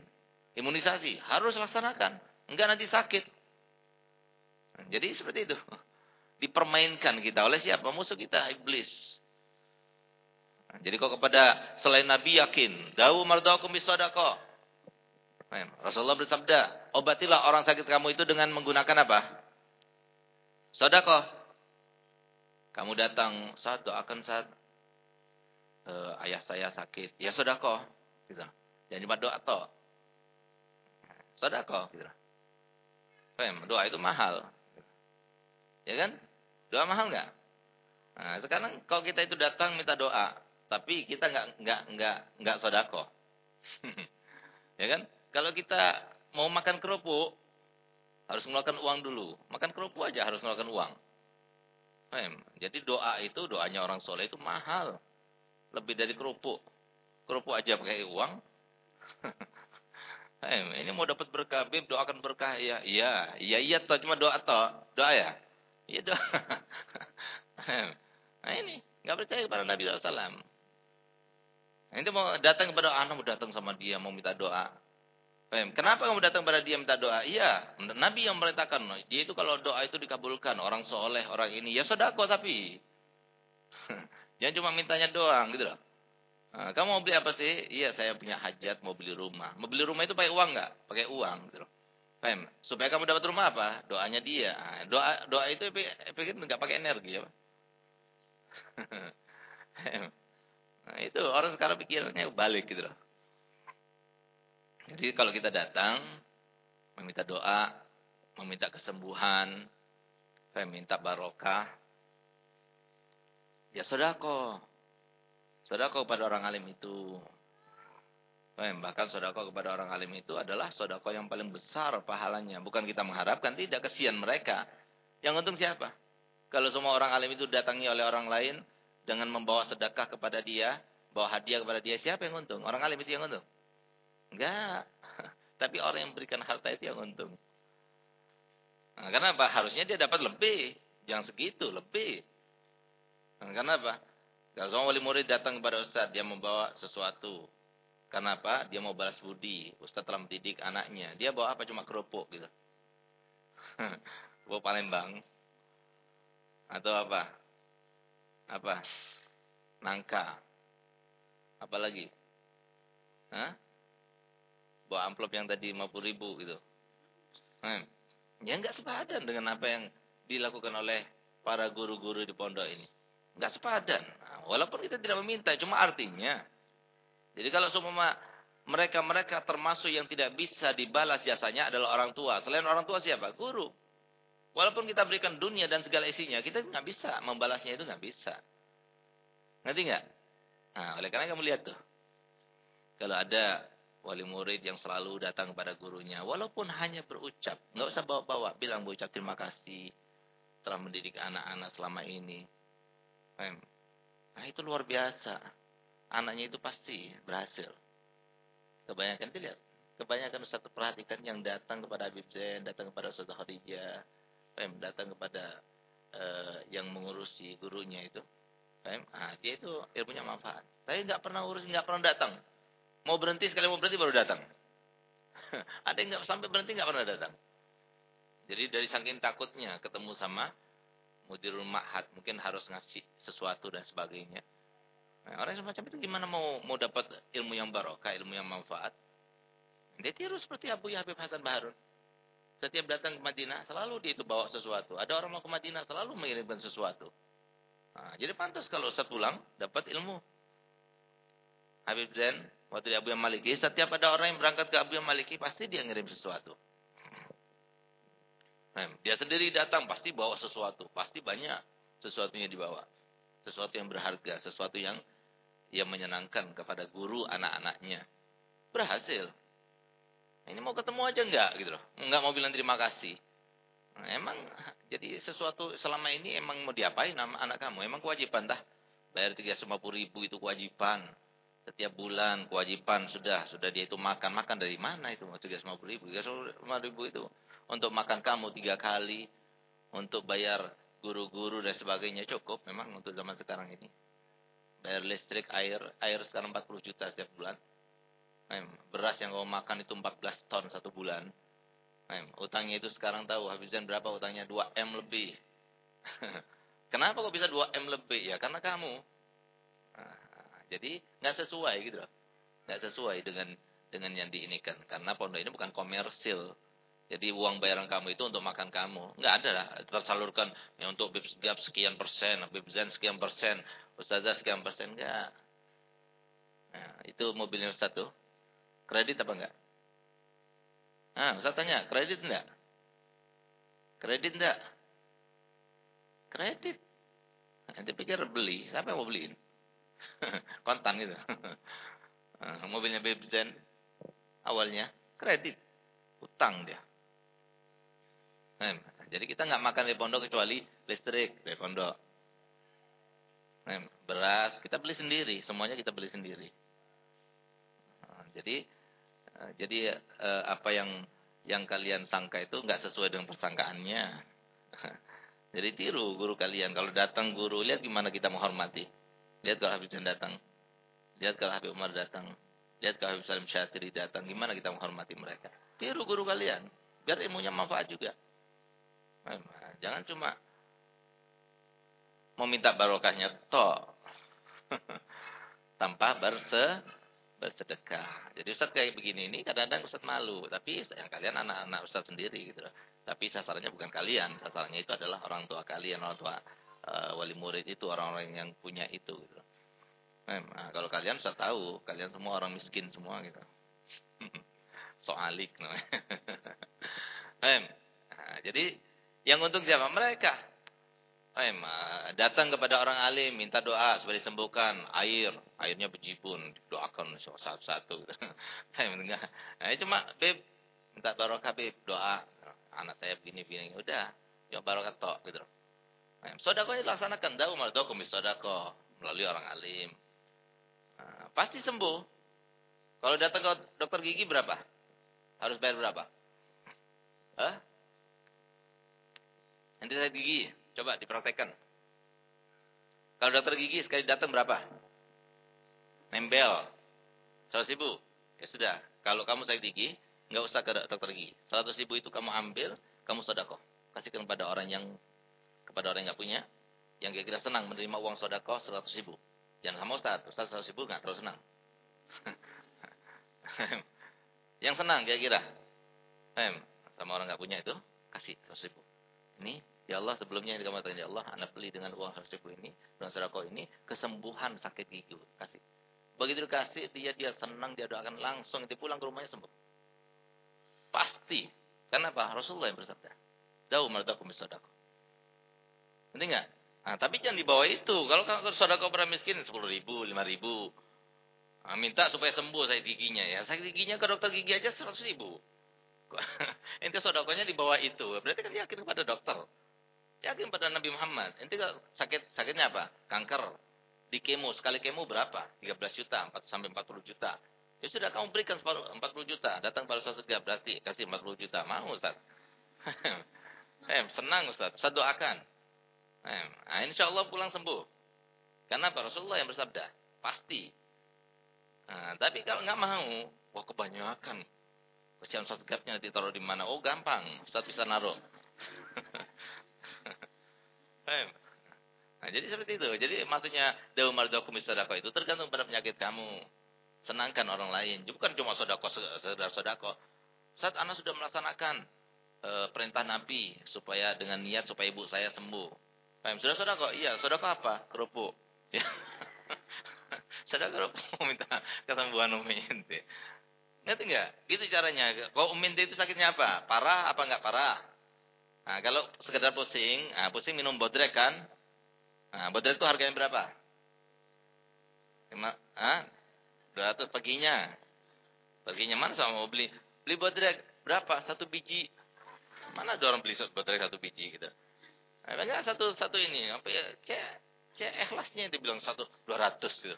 S1: Imunisasi, harus laksanakan. Enggak nanti sakit. Jadi seperti itu. Dipermainkan kita oleh siapa? Musuh kita, iblis. Jadi kok kepada selain Nabi yakin. Dawu mardakum bisodako. Rasulullah bersabda, obatilah orang sakit kamu itu dengan menggunakan apa? Sodako. Kamu datang saat doakan saat uh, ayah saya sakit. Ya sodako. Gitu. Jangan cuma doa toh. Sodako. Gitu. Doa itu mahal. Ya kan? Doa mahal nggak? Nah, sekarang kalau kita itu datang minta doa, tapi kita nggak nggak nggak nggak sodako, ya kan? Kalau kita mau makan kerupuk, harus mengeluarkan uang dulu. Makan kerupuk aja harus mengeluarkan uang. Jadi doa itu doanya orang soleh itu mahal, lebih dari kerupuk. Kerupuk aja pakai uang. ini mau dapat berkah, bib doakan berkah ya, iya, iya, iya, toh cuma doa toh, doa ya. Iya doa. nah ini, nggak percaya kepada Nabi SAW. Nah, itu mau datang kepada anak mau datang sama dia mau minta doa. Kenapa kamu datang kepada dia minta doa? Iya, Nabi yang merintahkan. Dia itu kalau doa itu dikabulkan, orang soleh, orang ini, ya sodako tapi. Jangan cuma mintanya doang gitu loh. Nah, kamu mau beli apa sih? Iya, saya punya hajat, mau beli rumah. Mau beli rumah itu pakai uang nggak? Pakai uang gitu loh. Paham? Supaya kamu dapat rumah apa? Doanya dia. Ah, doa doa itu pikir nggak pakai energi ya, nah, itu orang sekarang pikirnya balik gitu loh. Jadi kalau kita datang meminta doa, meminta kesembuhan, saya minta barokah, ya sodako. Sodako pada orang alim itu. Bahkan sodako kepada orang alim itu adalah sodako yang paling besar pahalanya. Bukan kita mengharapkan, tidak kesian mereka. Yang untung siapa? Kalau semua orang alim itu datangi oleh orang lain dengan membawa sedekah kepada dia, bawa hadiah kepada dia, siapa yang untung? Orang alim itu yang untung? Enggak. Tapi orang yang memberikan harta itu yang untung. Nah, karena apa? Harusnya dia dapat lebih. Jangan segitu, lebih. Nah, karena apa? Kalau semua wali murid datang kepada Ustaz, dia membawa sesuatu. Karena apa? Dia mau balas budi. Ustaz telah mendidik anaknya. Dia bawa apa? Cuma kerupuk gitu. bawa Palembang. Atau apa? Apa? Nangka. Apa lagi? Hah? Bawa amplop yang tadi 50 ribu gitu. Hmm. Ya enggak sepadan dengan apa yang dilakukan oleh para guru-guru di pondok ini. Enggak sepadan. Nah, walaupun kita tidak meminta, cuma artinya. Jadi kalau semua mereka-mereka termasuk yang tidak bisa dibalas jasanya adalah orang tua. Selain orang tua siapa? Guru. Walaupun kita berikan dunia dan segala isinya, kita nggak bisa membalasnya itu nggak bisa. Ngerti nggak? Nah, oleh karena kamu lihat tuh. Kalau ada wali murid yang selalu datang kepada gurunya, walaupun hanya berucap, nggak usah bawa-bawa, bilang berucap terima kasih telah mendidik anak-anak selama ini. Nah itu luar biasa. Anaknya itu pasti berhasil. Kebanyakan lihat. Kebanyakan Ustaz perhatikan yang datang kepada Habib Zain, datang kepada Ustaz Khadijah, datang kepada uh, yang mengurusi gurunya itu. Nah, dia itu ilmunya manfaat. Saya nggak pernah urus, nggak pernah datang. Mau berhenti sekali mau berhenti baru datang. Ada yang nggak sampai berhenti nggak pernah datang. Jadi dari saking takutnya ketemu sama mudirul ma'had mungkin harus ngasih sesuatu dan sebagainya. Nah, orang semacam itu gimana mau mau dapat ilmu yang barokah, ilmu yang manfaat? Dia tiru seperti Abu Habib Hasan Baharun. Setiap datang ke Madinah selalu dia itu bawa sesuatu. Ada orang mau ke Madinah selalu mengirimkan sesuatu. Nah, jadi pantas kalau Ustaz pulang dapat ilmu. Habib Zain waktu di Abu yang Maliki, setiap ada orang yang berangkat ke Abu yang Maliki pasti dia ngirim sesuatu. Dia sendiri datang pasti bawa sesuatu, pasti banyak sesuatunya dibawa. Sesuatu yang berharga, sesuatu yang yang menyenangkan kepada guru anak-anaknya. Berhasil. Ini mau ketemu aja enggak gitu loh. Enggak mau bilang terima kasih. Nah, emang jadi sesuatu selama ini emang mau diapain nama anak kamu? Emang kewajiban dah. Bayar 350 ribu itu kewajiban. Setiap bulan kewajiban sudah. Sudah dia itu makan. Makan dari mana itu? 350 ribu. 350 ribu itu untuk makan kamu tiga kali, untuk bayar guru-guru dan sebagainya cukup memang untuk zaman sekarang ini. Bayar listrik, air, air sekarang 40 juta setiap bulan. Beras yang kau makan itu 14 ton satu bulan. Utangnya itu sekarang tahu habiskan berapa utangnya 2M lebih. Kenapa kok bisa 2M lebih? Ya karena kamu. Nah, jadi nggak sesuai gitu loh. Nggak sesuai dengan dengan yang diinikan. Karena pondok ini bukan komersil. Jadi uang bayaran kamu itu untuk makan kamu. Enggak ada lah. Tersalurkan ya, untuk Bib sekian persen, Bib Zen sekian persen, Ustazah sekian persen. Enggak. Nah, itu mobilnya Ustaz tuh. Kredit apa enggak? Nah, Ustaz tanya, kredit enggak? Kredit enggak? Kredit. Nanti pikir beli. Siapa yang mau beliin? Kontan gitu. nah, mobilnya Bib Zen awalnya kredit. Utang dia. Nah, jadi kita nggak makan di pondok kecuali listrik dari pondok. Nah, beras kita beli sendiri, semuanya kita beli sendiri. Nah, jadi jadi uh, apa yang yang kalian sangka itu nggak sesuai dengan persangkaannya. jadi tiru guru kalian. Kalau datang guru, lihat gimana kita menghormati. Lihat kalau Habib datang. Lihat kalau Habib Umar datang. Lihat kalau Habib Salim Syatiri datang. Gimana kita menghormati mereka. Tiru guru kalian. Biar ilmunya manfaat juga. Jangan cuma meminta barokahnya toh. Tanpa berse bersedekah. Jadi Ustaz kayak begini ini kadang-kadang Ustaz malu, tapi yang kalian anak-anak Ustaz sendiri gitu Tapi sasarannya bukan kalian, sasarannya itu adalah orang tua kalian, orang tua uh, wali murid itu, orang-orang yang punya itu gitu. Nah, kalau kalian Ustaz tahu, kalian semua orang miskin semua gitu. Soalik namanya. nah, jadi yang untung siapa? Mereka. Datang kepada orang alim, minta doa supaya disembuhkan. Air, airnya berjibun, doakan satu-satu. nah, cuma, Beb, minta barokah, Beb, doa. Anak saya begini-begini. Udah, ya barokah tok, gitu. Nah, sodako dilaksanakan. Dawu mardoko sodako. Melalui orang alim. Nah, pasti sembuh. Kalau datang ke dokter gigi berapa? Harus bayar berapa? Hah? Nanti saya gigi, coba dipraktekkan. Kalau dokter gigi sekali datang berapa? Nempel. 100 ribu. Ya sudah. Kalau kamu sakit gigi, nggak usah ke dokter gigi. 100 ribu itu kamu ambil, kamu sodako. Kasihkan kepada orang yang kepada orang yang nggak punya, yang kira-kira senang menerima uang sodako 100 ribu. Jangan sama Ustaz. Ustaz 100 ribu nggak terlalu senang. yang senang kira-kira. Sama orang nggak punya itu, kasih 100 ribu. Ini Ya Allah sebelumnya yang dikatakan ya Allah, anak beli dengan uang hasil ini, dengan sedekah ini kesembuhan sakit gigi kasih. Begitu dikasih dia dia senang dia doakan langsung dia pulang ke rumahnya sembuh. Pasti. Kenapa? Rasulullah yang bersabda. Dau mardakum bisadaqah. Nanti enggak? Nah, tapi jangan dibawa itu. Kalau saudara kau pernah miskin sepuluh ribu, lima ribu, nah, minta supaya sembuh sakit giginya ya. Sakit giginya ke dokter gigi aja seratus ribu. Ente sodakonya di bawah itu. Berarti kan yakin kepada dokter. Yakin pada Nabi Muhammad. Ente sakit sakitnya apa? Kanker. Di kemo. Sekali kemo berapa? 13 juta. 4 sampai 40 juta. Ya sudah kamu berikan 40 juta. Datang pada satu tiga berarti. Kasih 40 juta. Mau Ustaz? eh, senang Ustaz. Saya doakan. Eh, nah, insya Allah pulang sembuh. Karena apa? Rasulullah yang bersabda. Pasti. Nah, tapi kalau nggak mau, wah kebanyakan. Kesian Ustaz gapnya ditaruh di mana? Oh gampang, Ustaz bisa naruh. nah, jadi seperti itu. Jadi maksudnya dawu mardokum sodako itu tergantung pada penyakit kamu. Senangkan orang lain. Bukan cuma sodako, saudara sodako. Saat anak sudah melaksanakan e, perintah Nabi supaya dengan niat supaya ibu saya sembuh. Paham? Sudah sodako? Iya. Sodako apa? Kerupuk. Ya. Sodako kerupuk minta kesembuhan umi. Ngerti enggak? Gitu caranya. Kalau uminti itu sakitnya apa? Parah apa enggak parah? Nah, kalau sekedar pusing, nah, pusing minum bodrek kan? Nah, bodrek itu harganya berapa? Lima, ah, 200 paginya. Paginya mana sama mau beli? Beli bodrek berapa? Satu biji. Mana ada orang beli bodrek satu biji gitu? Nah, enggak satu satu ini apa ya? Cek cek ikhlasnya dibilang satu dua ratus gitu.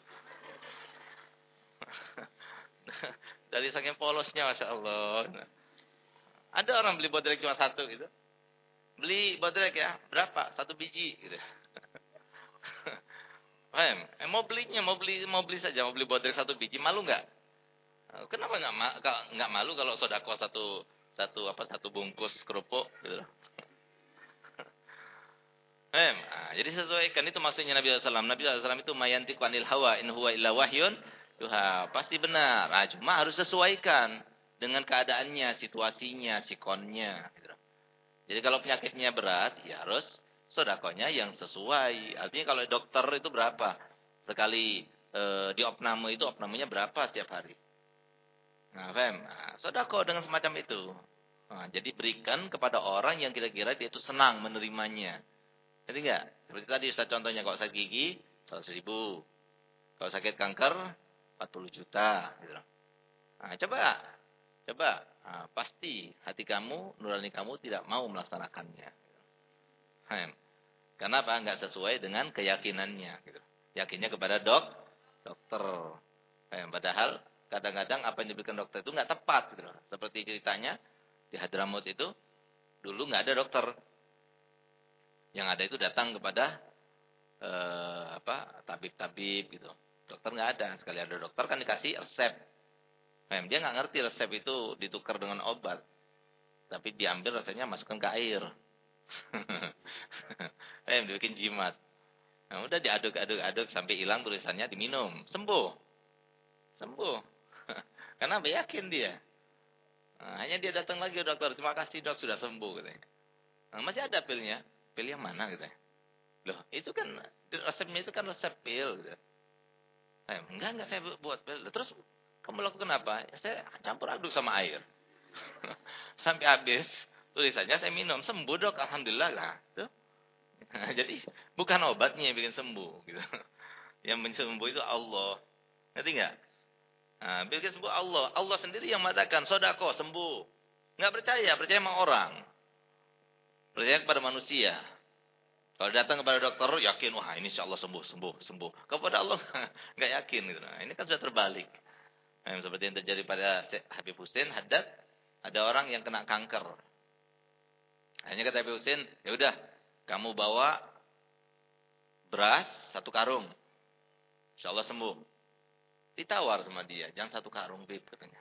S1: Dari saking polosnya Masya Allah. Nah, ada orang beli bodrek cuma satu gitu. Beli bodrek ya, berapa? Satu biji gitu. Paham? Eh, mau belinya, mau beli mau beli saja, mau beli bodrek satu biji, malu nggak? Eh, kenapa nggak ma nggak malu kalau sodako satu satu apa satu bungkus kerupuk gitu? Paham? Nah, jadi sesuaikan itu maksudnya Nabi SAW. Nabi SAW itu mayanti anil hawa in huwa illa wahyun pasti benar. Nah, cuma harus sesuaikan dengan keadaannya, situasinya, sikonnya. Jadi kalau penyakitnya berat, ya harus sodakonya yang sesuai. Artinya kalau dokter itu berapa? Sekali e, di opname itu opnamenya berapa setiap hari? Nah, fem. Nah, sodako dengan semacam itu. Nah, jadi berikan kepada orang yang kira-kira dia itu senang menerimanya. Jadi enggak? Seperti tadi saya contohnya kalau sakit gigi, 100 ribu. Kalau sakit kanker, 40 juta gitu. Nah, coba coba nah, pasti hati kamu nurani kamu tidak mau melaksanakannya. Hmm. Kenapa? Enggak sesuai dengan keyakinannya gitu. Yakinnya kepada dok dokter. Hmm. Padahal kadang-kadang apa yang diberikan dokter itu enggak tepat gitu. Seperti ceritanya di Hadramut itu dulu enggak ada dokter. Yang ada itu datang kepada eh, apa tabib-tabib gitu. Dokter nggak ada. Sekali ada dokter kan dikasih resep. Mem, dia nggak ngerti resep itu ditukar dengan obat. Tapi diambil resepnya masukkan ke air. Mem, dibikin jimat. Nah, udah diaduk-aduk-aduk sampai hilang tulisannya diminum. Sembuh. Sembuh. Karena yakin dia. Nah, hanya dia datang lagi dokter. Terima kasih dok sudah sembuh katanya. Nah, masih ada pilnya. Pil yang mana gitu. Loh, itu kan resepnya itu kan resep pil gitu. Enggak, enggak saya buat. Terus kamu lakukan apa? Ya, saya campur aduk sama air. Sampai habis. Tulisannya saya minum. Sembuh dok. Alhamdulillah lah. Tuh. Jadi bukan obatnya yang bikin sembuh. Gitu. Yang sembuh itu Allah. Ngerti enggak? Nah, bikin sembuh Allah. Allah sendiri yang mengatakan. Sodako sembuh. Enggak percaya. Percaya sama orang. Percaya kepada manusia. Kalau datang kepada dokter yakin wah ini insya Allah sembuh sembuh sembuh. Kepada Allah nggak yakin gitu. Nah, ini kan sudah terbalik. Seperti yang terjadi pada Habib Husin Haddad ada orang yang kena kanker. Hanya kata Habib Husin, ya udah kamu bawa beras satu karung. Insya Allah sembuh. Ditawar sama dia, jangan satu karung bib katanya.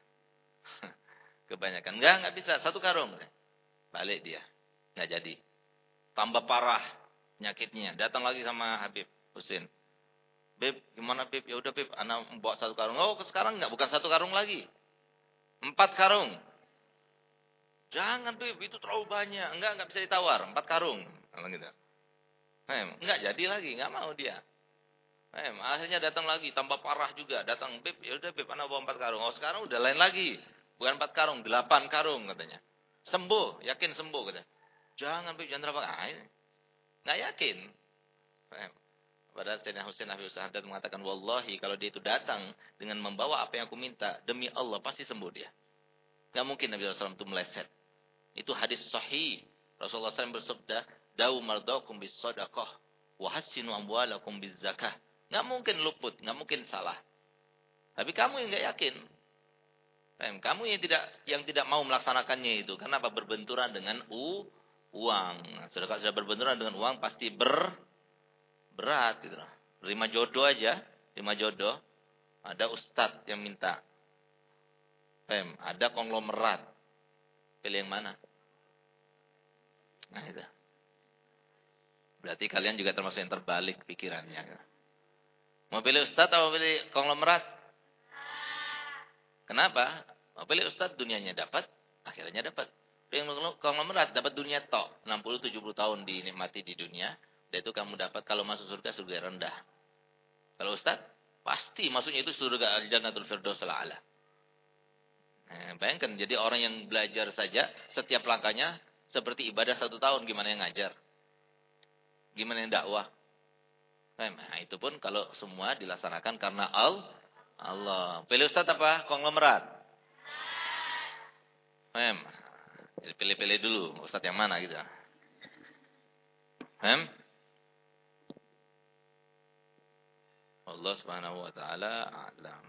S1: Kebanyakan enggak enggak bisa satu karung. Balik dia. Enggak jadi. Tambah parah penyakitnya. Datang lagi sama Habib Husin. Beb, gimana Beb? Ya udah Beb, anak bawa satu karung. Oh, sekarang enggak, bukan satu karung lagi. Empat karung. Jangan Beb, itu terlalu banyak. Enggak, enggak bisa ditawar. Empat karung. Kalau gitu. Enggak jadi lagi, enggak mau dia. Em, akhirnya datang lagi, tambah parah juga. Datang, Beb, ya udah Beb, anak bawa empat karung. Oh sekarang udah lain lagi. Bukan empat karung, delapan karung katanya. Sembuh, yakin sembuh katanya. Jangan Beb, jangan terapa. Ah, nggak yakin. Em. Padahal Sayyidina Husain Nabi Usahadat mengatakan, Wallahi kalau dia itu datang dengan membawa apa yang aku minta, demi Allah pasti sembuh dia. Gak mungkin Nabi SAW itu meleset. Itu hadis sahih. Rasulullah SAW bersabda, Dau mardakum bis sadaqah, wa hassinu amwalakum bis zakah. Nggak mungkin luput, nggak mungkin salah. Tapi kamu yang nggak yakin. Kamu yang tidak yang tidak mau melaksanakannya itu. Kenapa berbenturan dengan u, uang. Sudah sudah berbenturan dengan uang pasti ber berat gitu. Lima jodoh aja, lima jodoh. Ada ustadz yang minta. Pem, ada konglomerat. Pilih yang mana? Nah itu. Berarti kalian juga termasuk yang terbalik pikirannya. Mau pilih ustadz atau pilih konglomerat? Kenapa? Mau pilih ustadz dunianya dapat, akhirnya dapat. Pilih konglomerat dapat dunia tok. 60-70 tahun dinikmati di dunia. Dan itu kamu dapat kalau masuk surga, surga rendah. Kalau ustadz, pasti masuknya itu surga al-jannatul firdaus ala. Nah, bayangkan, jadi orang yang belajar saja, setiap langkahnya seperti ibadah satu tahun. Gimana yang ngajar? Gimana yang dakwah? Nah, itu pun kalau semua dilaksanakan karena al Allah. Pilih Ustaz apa? Konglomerat. Mem. Pilih-pilih dulu Ustaz yang mana gitu. Mem. الله سبحانه وتعالى أعلم.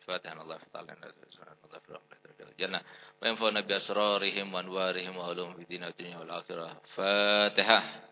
S1: الفاتحة الله يفتح علينا الله يفرح بنا الجنة وينفعنا بأسرارهم وأنوارهم وأهلهم في الدين والآخرة. فاتحة.